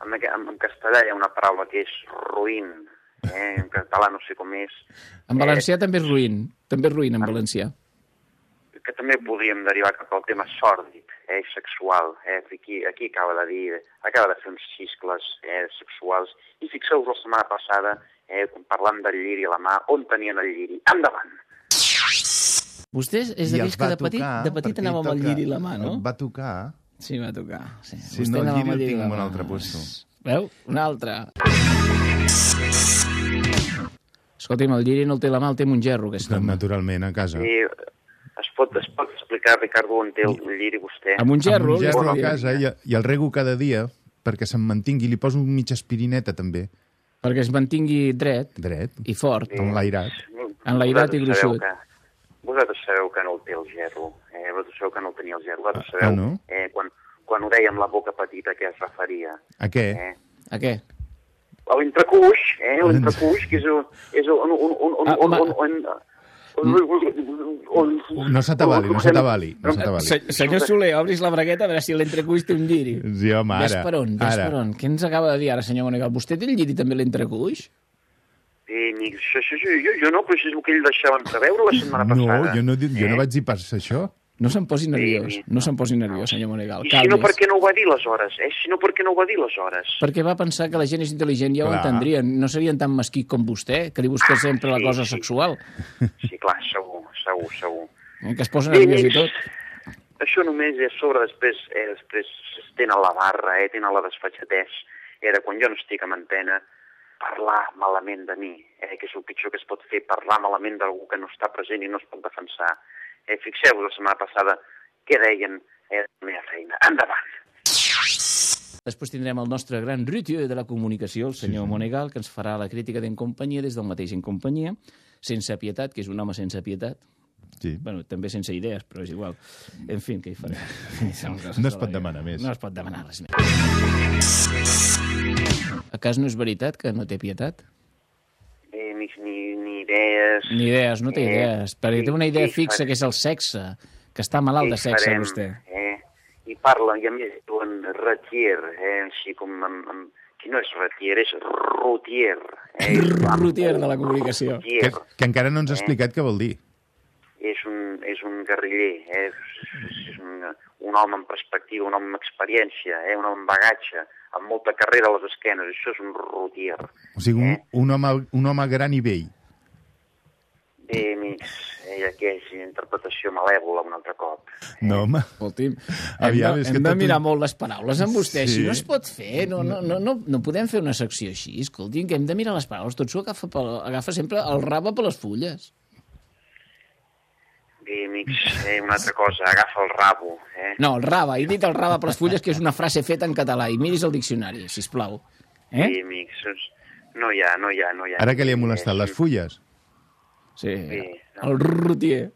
en, aqu- en, en castellà hi ha una paraula que és ruïn, eh? en català no sé com és, en valencià també és ruïn. També és ruïn en valencià. que també podríem derivar cap al tema sòrdid, eh, sexual. Eh, aquí, aquí acaba de dir, acaba de fer uns xiscles eh, sexuals. I fixeu-vos la setmana passada eh, parlant del lliri a la mà, on tenien el lliri. Endavant! Vostè és d'aquells que de petit, tocar, de petit anava amb el lliri a la mà, no? Va tocar... Sí, va tocar. Sí. Sí, Vostè no, el lliri el tinc en un altre puesto. Veu? Un altre. Escolti'm, el lliri no el té la mà, el té un gerro, aquest home. Naturalment, a casa. I es pot, es pot explicar, Ricardo, on té el lliri vostè? Amb un gerro, Amb un gerro a casa i, i el rego cada dia perquè se'm mantingui. Li poso un mitja aspirineta, també. Perquè es mantingui dret. Dret. I fort. Enlairat. Enlairat i gruixut. Que, vosaltres sabeu que no el té el gerro. Eh? Vosaltres sabeu que no el tenia el gerro. Vosaltres Ah, sabeu, no? eh, quan, quan ho deia amb la boca petita, a què es referia? A què? Eh? A què? A l'entrecuix, eh? L'entrecuix, que és un... És un, un, un, un, Ah, un, un, un, un, No s'atabali, no s'atabali. No s'atabali. Se, senyor Soler, obris la bragueta a veure si l'entrecuix té un lliri. Sí, home, Ves ara. per on, ves ara. per on. Què ens acaba de dir ara, senyor Monegal? Vostè té el lliri també l'entrecuix? Eh, això, això, jo, jo, jo no, però això és el que ell deixava entreveure la setmana No, passada. jo no, di- jo no Eh? vaig dir pas això. No se'n posi nerviós, no se'n posi nerviós, senyor Monegal. I si no, per què no ho va dir aleshores? Eh? Si no, per què no ho va dir aleshores? Perquè va pensar que la gent és intel·ligent, ja ho Clar. entendrien. No serien tan mesquí com vostè, que li busca sempre la sí, cosa sí. sexual. Sí, clar, segur, segur, segur. Eh, Que es posa nerviós i tot. Això només és sobre després, eh, després tenen la barra, eh, tenen la desfatxatès. Era quan jo no estic en antena, parlar malament de mi, eh, que és el pitjor que es pot fer, parlar malament d'algú que no està present i no es pot defensar. Eh, Fixeu-vos la setmana passada què deien eh, la meva feina. Endavant! Després tindrem el nostre gran rutier de la comunicació, el senyor sí, Monegal, que ens farà la crítica d'en companyia des del mateix en companyia, sense pietat, que és un home sense pietat. Sí. Bueno, també sense idees, però és igual. En fi, què hi coses No es pot demanar més. No es pot demanar res més. A cas no és veritat que no té pietat? Eh, ni, ni, ni idees... Ni idees, no té Eh, idees. Perquè té una idea hi fixa, farem? que és el sexe, que està malalt de sexe, farem, vostè. Eh? I parla, i a més diuen retier, eh? així com... Amb, amb, qui no és retier, és rutier. Eh? Rutier de la comunicació. Que, que encara no ens ha Eh? explicat què vol dir. És un, és un guerriller, eh? és, és un, un home amb perspectiva, un home amb experiència, eh? un home amb bagatge, amb molta carrera a les esquenes. Això és un rutier. O sigui, un, un, home, un home gran i vell. Bé, amics, eh, aquí és interpretació malèvola un altre cop. No, home. Escolti'm, hem Aviam, de, és que hem de tot mirar molt les paraules amb vostè, Sí. així no es pot fer, no, no, no, no, no podem fer una secció així, escolti'm, que hem de mirar les paraules, tot s'ho agafa, pel, agafa sempre el rabo per les fulles. Bé, amics, eh, una altra cosa, agafa el rabo. Eh? No, el raba, he dit el raba per les fulles, que és una frase feta en català, i miris el diccionari, si plau. Eh? Bé, amics, doncs, no hi ha, no hi ha, no hi ha. Ara que li ha molestat les fulles. Sí, Bé, el rutier.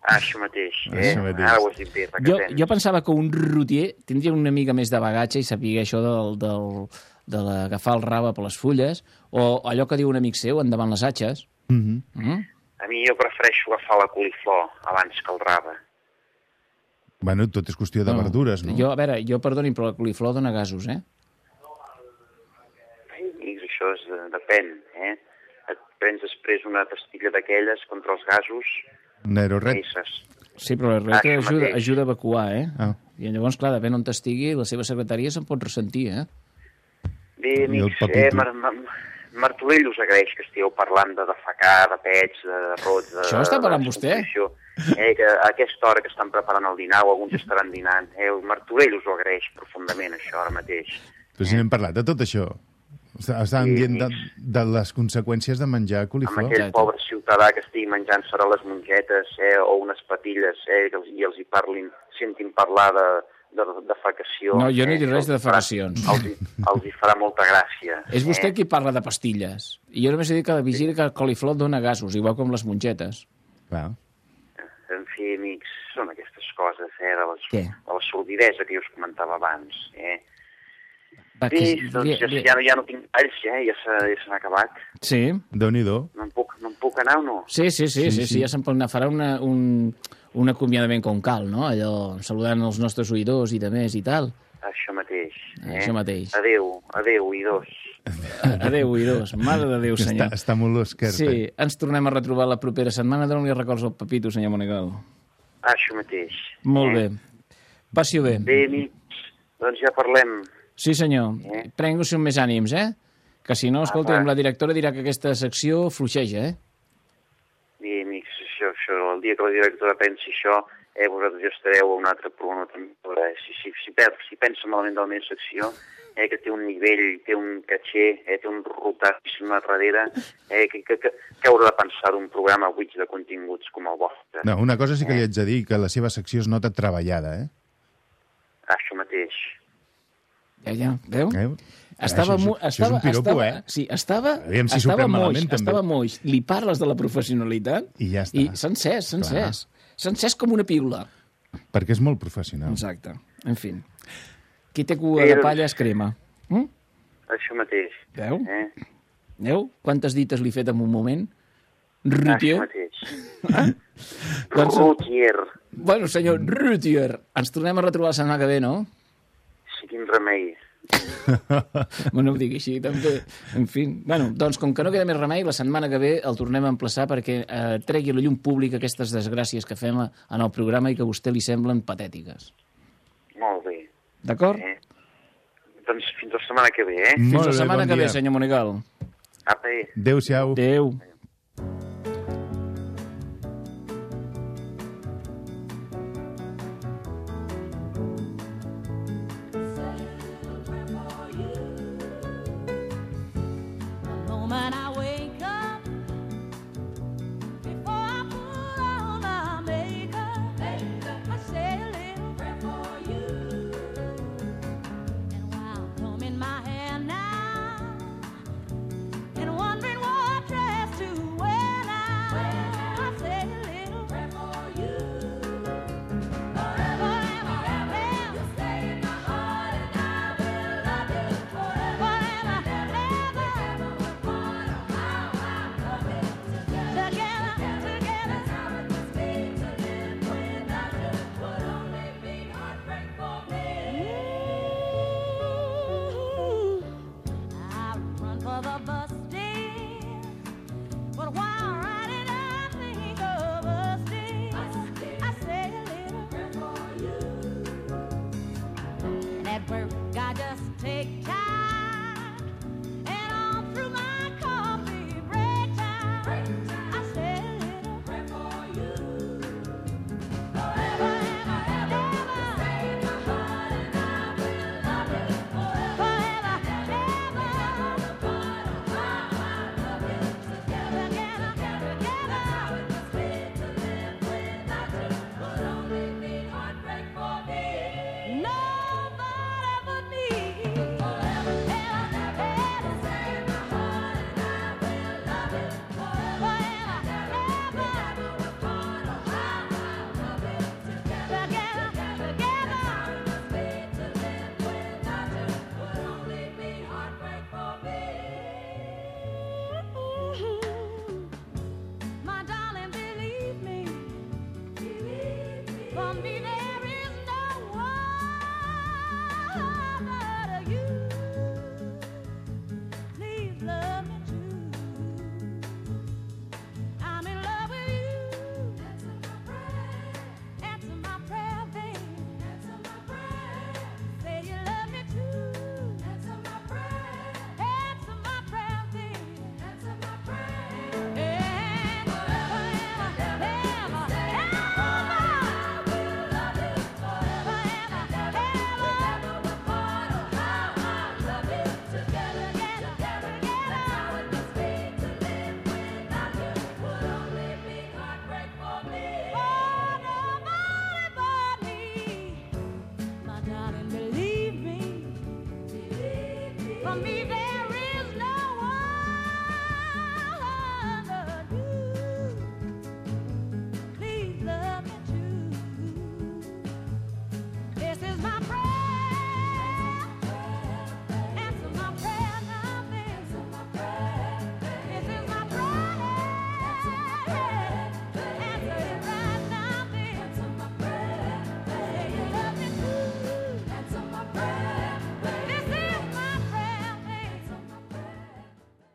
ah, això mateix. Eh? Això mateix. Ara ho has dit bé, Jo, jo pensava que un rutier tindria una mica més de bagatge i sabia això del, del, de l'agafar el raba per les fulles, o allò que diu un amic seu, endavant les atxes. Mm -hmm. Mm? A mi jo prefereixo agafar la coliflor abans que el raba. Bueno, tot és qüestió de verdures, no? Jo, a veure, jo perdoni, però la coliflor dona gasos, eh? Ai, això és, eh, depèn, eh? Et prens després una pastilla d'aquelles contra els gasos, Neroret. Sí, però la Ah, reta això ajuda, mateix. ajuda a evacuar, eh? Ah. I llavors, clar, depèn on t'estigui, la seva secretaria se'n pot ressentir, eh? Bé, amics, eh, Mar Mar Martorell us agraeix que estigueu parlant de defecar, de pets, de rots... De, Això està parlant vostè? Eh, que a aquesta hora que estan preparant el dinar o alguns estaran dinant. Eh, el Martorell us ho agraeix profundament, això, ara mateix. Però si n'hem parlat de tot això. Està- Estàvem Sí, dient de, de les conseqüències de menjar Amb coliflor. aquell pobre ciutadà que estigui menjant-se ara les mongetes eh, o unes patilles eh, que els, i els hi parlin, sentin parlar de, de, de defecació. No, jo no he eh, res de els defecacions. Els, hi- els hi farà molta gràcia. És vostè eh? qui parla de pastilles. I jo només he dit que la vigili que el coliflor dona gasos, igual com les mongetes. Clar. En fi, amics, són aquestes coses, eh, de, les, de la sordidesa que jo us comentava abans, eh? Va, Sí, que- doncs ja, ja, no- ja no tinc talls, eh? Ja s'ha acabat. Sí, Déu-n'hi-do. No em puc, no em puc anar o no? sí, sí, sí, sí, Sí, sí, ja se'n pot anar. Farà una, un, un acomiadament com cal, no? Allò, saludant els nostres oïdors i de més i tal. Això mateix. Eh? Això mateix. Adéu, adéu, i dos. Adéu, oïdors. Mare de Déu, senyor. Està, està molt esquerp. Sí, ens tornem a retrobar la propera setmana. Dóna-li records al Pepito, senyor Monegal. Això mateix. Molt bé. Passi-ho bé. Bé, amics, doncs ja parlem. Sí, senyor. Eh? Prengu-s'hi un més ànims, eh? Que si no, escolta, Apa. la directora dirà que aquesta secció fluixeja, eh? I, amics, això, això, el dia que la directora pensi això, eh, vosaltres ja estareu a un altre programa també. Eh? Si, si, si, per, si pensa malament de la meva secció, eh, que té un nivell, té un caché, eh, té un rotatíssim a darrere, eh, que, que, que, que haurà de pensar d'un programa buig de continguts com el vostre? No, una cosa sí que li haig de dir, que la seva secció es nota treballada, eh? Això mateix. Ja, ja, veu? Eh? Estava, Això és- mo- això és estava, un piropo, estava, eh? Sí, estava, Aviam si estava moix, malament, també. estava moix. Li parles de la professionalitat I ja està. i s'ha encès, s'ha encès. S'ha encès com una piula. Perquè és molt professional. Exacte. En fi. Qui té cua de palla es crema. Mm? Això mateix. Veu? Eh? Veu? Quantes dites li he fet en un moment? Això Rutier? mateix. Doncs- Rutier. Bueno, senyor Rutier, ens tornem a retrobar la setmana que ve, no? Sí, quin remei. Bueno, no ho digui així, també. En fi. Bueno, doncs, com que no queda més remei, la setmana que ve el tornem a emplaçar perquè eh, tregui a la llum pública aquestes desgràcies que fem en el programa i que a vostè li semblen patètiques. Molt bé. D'acord? Eh? Doncs fins la setmana que ve, eh? Fins Molt la bé, setmana bon que ve, dia. senyor Monigal. Apa, eh? Adéu-siau. Adéu. moment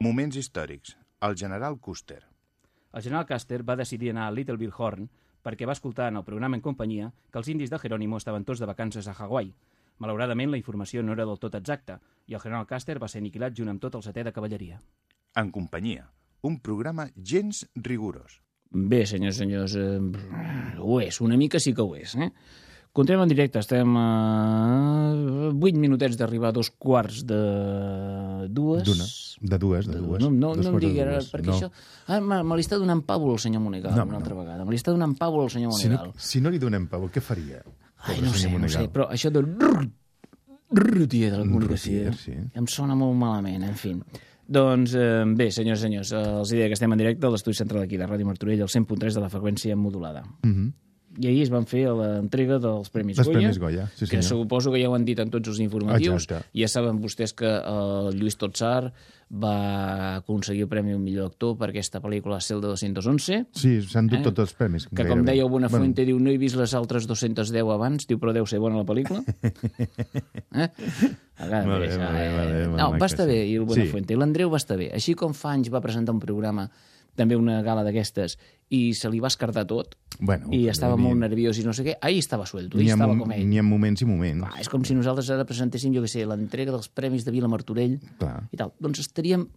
Moments històrics. El general Custer. El general Custer va decidir anar a Little Bighorn perquè va escoltar en el programa en companyia que els indis de Jerónimo estaven tots de vacances a Hawaii. Malauradament, la informació no era del tot exacta i el general Custer va ser aniquilat junt amb tot el setè de cavalleria. En companyia, un programa gens rigorós. Bé, senyors, senyors, eh, ho és, una mica sí que ho és, eh? Continuem en directe, estem a 8 minutets d'arribar a dos quarts de dues. D'una. De dues, de dues. No, no, no em de digui ara, perquè No. això... Ah, me, li està donant pàbul el senyor Monegal No, una no. altra vegada. Me li està donant pàbul el senyor Si no, Monegal. si no li donem pau, què faria? Ai, no sé, senyor no sé, Monegal. però això rrr, rrr, de la comunicació Rutier, sí. em sona molt malament, en fi. Doncs eh, bé, senyors i senyors, eh, els diré que estem en directe a l'estudi central aquí de Ràdio Martorell, al 100.3 de la freqüència modulada. Mhm. I ahir es van fer l'entrega dels Premis Goya, Premis Goya, sí, que suposo que ja ho han dit en tots els informatius. Exacte. Ja saben vostès que el Lluís Totzar va aconseguir el Premi al millor actor per aquesta pel·lícula Celda 211. Sí, s'han dut Eh? tots els premis. Que com gairebé. deia Buenafuente, diu, no he vist les altres 210 abans, diu, però deu ser bona la pel·lícula. eh? A vegades, Molt bé, eh, molt bé, molt bé, no, va estar sí. bé, i el Sí. Buenafuente. I l'Andreu va estar bé. Així com fa anys va presentar un programa, també una gala d'aquestes, i se li va escardar tot, Bueno, i estava n'hi- molt nerviós i no sé què, ahir estava suelto, ahir estava com ell. n'hi ha moments i moments. Clar, és com si nosaltres ara presentéssim, jo què sé, l'entrega dels Premis de Vila Martorell Clar. i tal. Doncs estaríem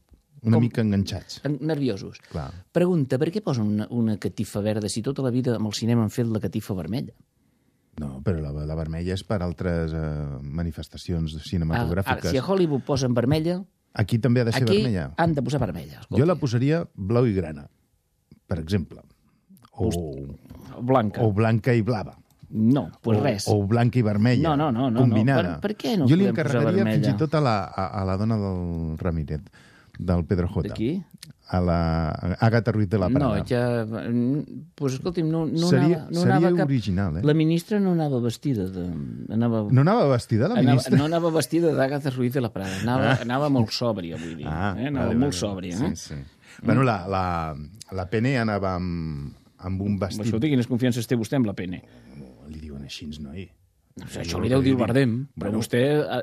Una com mica enganxats. en- nerviosos. Clar. Pregunta, per què posen una, una catifa verda si tota la vida amb el cinema han fet la catifa vermella? No, però la, la vermella és per altres eh, manifestacions Ah, cinematogràfiques. ah, si a Hollywood posen vermella, Aquí també ha de ser aquí vermella. han de posar vermella. Jo la posaria blau i grana, per exemple. O, blanca. o blanca i blava. No, pues o, res. O blanca i vermella. No, no, no, no, Combinada. no. Per- per què no Jo li encarregaria fins i tot a la, a, a la dona del Ramírez, del Pedro J. De qui? A la Agatha Ruiz de la Prada. No, ja... mm, Pues escolti'm, no, no Seria- anava... No seria anava cap... original, eh? La ministra no anava vestida de... Anava... No anava vestida, la Anava, ministra? no anava vestida d'Agatha Ruiz de la Prada, anava, Ah. anava molt sòbria, vull dir. Ah, eh? Anava vale, molt vale. sòbria. Eh? Sí, sí. Bueno, la, la, la Pene anava amb, amb un vestit... Escolta, quines confiances té vostè amb la pene? Li diuen així, noi. No sé, això li deu dir el Bardem, però vostè,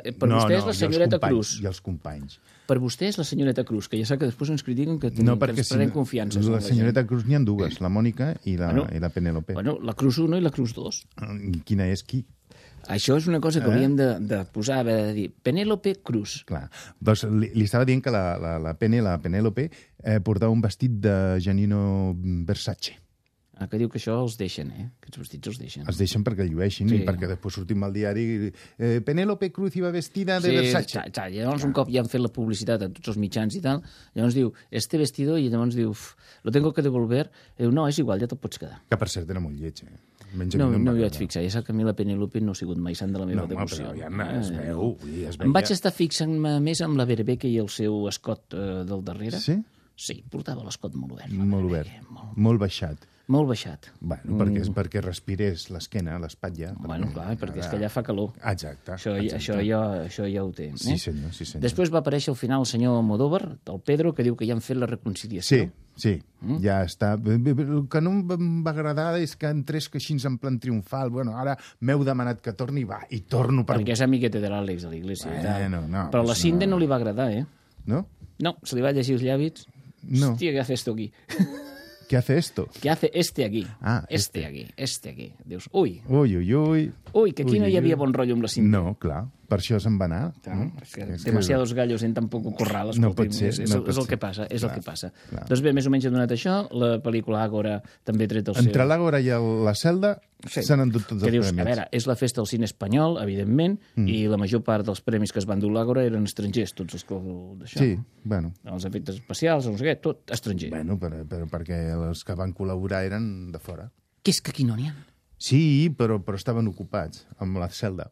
eh, per no, vostè és no, la senyoreta Cruz. I els companys. Per vostè és la senyoreta Cruz, que ja sap que després ens critiquen que, tenim, No, que perquè ens prenem si- confiança. La senyoreta Cruz n'hi ha dues, la Mònica i la, Bueno, i la Penélope. Bueno, la Cruz 1 i la Cruz 2. I Quina és qui? Això és una cosa que Eh? hauríem de, de posar, haver de dir. Penélope Cruz. Clar. Doncs li, li estava dient que la, la, la Pene, la Penélope, eh, portava un vestit de Janino Versace. Ah, que diu que això els deixen, eh? Aquests vestits els deixen. Es deixen perquè llueixin Sí. i perquè després sortim al diari eh, Penélope Cruz iba vestida de Sí, Versace. xa, xa, llavors un cop ja han fet la publicitat en tots els mitjans i tal, llavors diu, este vestido, i llavors diu, "Uf, lo tengo que devolver. I diu, no, és igual, ja te'l pots quedar. Que per cert era molt lleig, eh? Almenys a No, no, no m'hi vaig fixar. Ja sap que a mi la Penélope no ha sigut mai sant de la meva No, devoció. però ja es veu, es Em vaig estar fixant-me més amb la Berebeca i el seu escot eh, del darrere. Sí? Sí, portava l'escot molt obert. Molt obert, molt baixat. Molt baixat. Bueno, perquè, és perquè respirés l'esquena, l'espatlla. Mm. Bueno, clar, perquè és que allà fa calor. Exacte. Això, exacte. això, ja, això ja ho té. Eh? Sí, senyor, sí, senyor. Després va aparèixer al final el senyor Modóvar, el Pedro, que diu que ja han fet la reconciliació. Sí, sí, mm? ja està. El que no em va- agradar és que entrés que així en plan triomfal. Bueno, ara m'heu demanat que torni, va, i torno per... Perquè és amiguete de l'Àlex de l'Iglésia. Bueno, no, Però a la Cinde no. li va agradar, eh? No? No, se li va llegir els llàbits. No. Hòstia, què hace esto aquí? Què hace esto? Què hace este aquí? Ah, este, aquí, este aquí. Dius, ui, Ui, ui, ui. Ui, que aquí Ui, no hi havia bon rotllo amb la Cinde. No, clar, per això se'n va anar. no? És que És que- demasiados gallos en tan poco corral, No escolti'm, pot ser, és, és, no pot és el ser. que passa, és Clar, el que passa. clar. Doncs bé, més o menys he donat això, la pel·lícula Àgora també ha tret el Entre seu... l'Àgora i el, la Celda Sí. s'han endut tots que els dius, premis. a veure, és la festa del cine espanyol, evidentment, Mm. i la major part dels premis que es van dur l'Àgora eren estrangers, tots els que d'això. Sí, bueno. Els efectes especials, no sé què, tot estranger. Bueno, però, però perquè els que van col·laborar eren de fora. Que és que aquí no n'hi ha. Sí, però, però estaven ocupats amb la celda.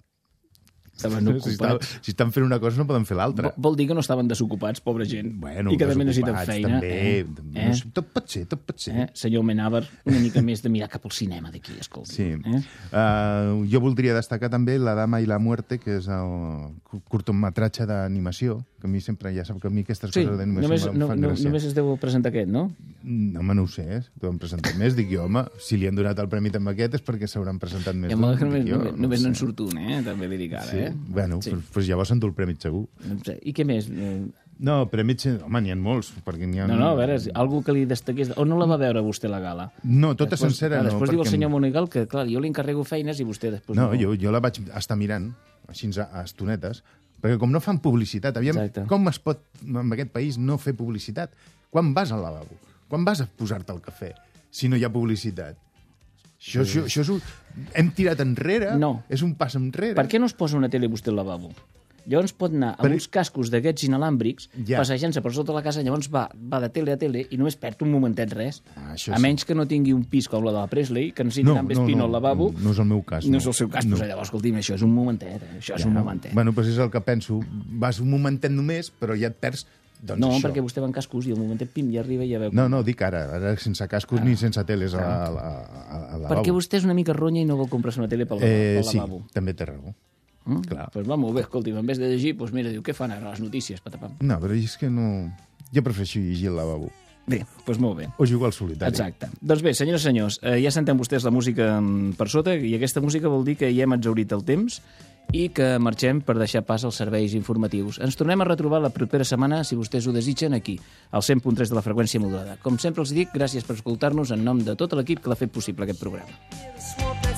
Estaven Si, ocupats. està, si estan fent una cosa no poden fer l'altra. Vol, vol dir que no estaven desocupats, pobra gent. Bueno, I que també necessiten feina. També, eh? també. No sé, tot pot ser, tot pot ser. Eh? Senyor Menàver, una mica més de mirar cap al cinema d'aquí, escolta. Sí. Eh? Uh, jo voldria destacar també La dama i la muerte, que és el cu- curtometratge d'animació, que a mi sempre, ja sap que a mi aquestes Sí, coses d'animació només, no, fan no, gràcia. només es deu presentar aquest, no? No, home, no ho sé, eh? t'ho han presentat més. Dic jo, home, si li han donat el premi amb aquest és perquè s'hauran presentat més. Ja, només, jo, només, no només no en surt un, eh? També li dic ara, Sí, eh? bueno, Sí. Pues, pues llavors s'endú el premi segur. No. I què més? Eh, No, premis, home, n'hi ha molts, perquè n'hi ha... No, no, a veure, algú que li destaqués... O no la va veure vostè, la gala? No, tota sencera clar, no, Després diu el perquè- senyor Monegal que, clar, jo li encarrego feines i vostè després... No, jo, jo la vaig estar mirant així a, a estonetes, perquè com no fan publicitat, aviam, Exacte. com es pot en aquest país no fer publicitat? Quan vas al lavabo? Quan vas a posar-te el cafè? Si no hi ha publicitat. Això, Sí. això, això és un... Hem tirat enrere, No. és un pas enrere. Per què no es posa una tele vostè al lavabo? Llavors pot anar amb Per- uns cascos d'aquests inalàmbrics, Ja. passejant-se per sota la casa, llavors va, va de tele a tele i només perd un momentet res. Ah, a sí. menys que no tingui un pis com la de la Presley, que necessiti anar amb espino al lavabo. No és el meu cas. No és el seu cas, no. però llavors, escolti'm, això és un momentet, eh? això és un momentet. Bueno, doncs és el que penso. Vas un momentet només, però ja et perds... Doncs no, això. perquè vostè va en cascos i al momentet, pim, ja arriba i ja veu... No, no, dic ara, ara sense cascos ni sense teles a, a, a, a, a lavabo. Perquè vostè és una mica ronya i no vol comprar-se una tele pel, Eh, pel sí, lavabo. també té raó. Mm? Clar. Pues va molt bé, escolti'm, en vez de llegir, doncs mira, diu, què fan ara les notícies, patapam. No, però és que no... Jo prefereixo llegir el lavabo. Bé, doncs molt bé. O jugar al solitari. Exacte. Doncs bé, senyores i senyors, eh, ja sentem vostès la música mm, per sota i aquesta música vol dir que ja hem exaurit el temps i que marxem per deixar pas als serveis informatius. Ens tornem a retrobar la propera setmana, si vostès ho desitgen, aquí, al 100.3 de la freqüència modulada. Com sempre els dic, gràcies per escoltar-nos en nom de tot l'equip que l'ha fet possible aquest programa.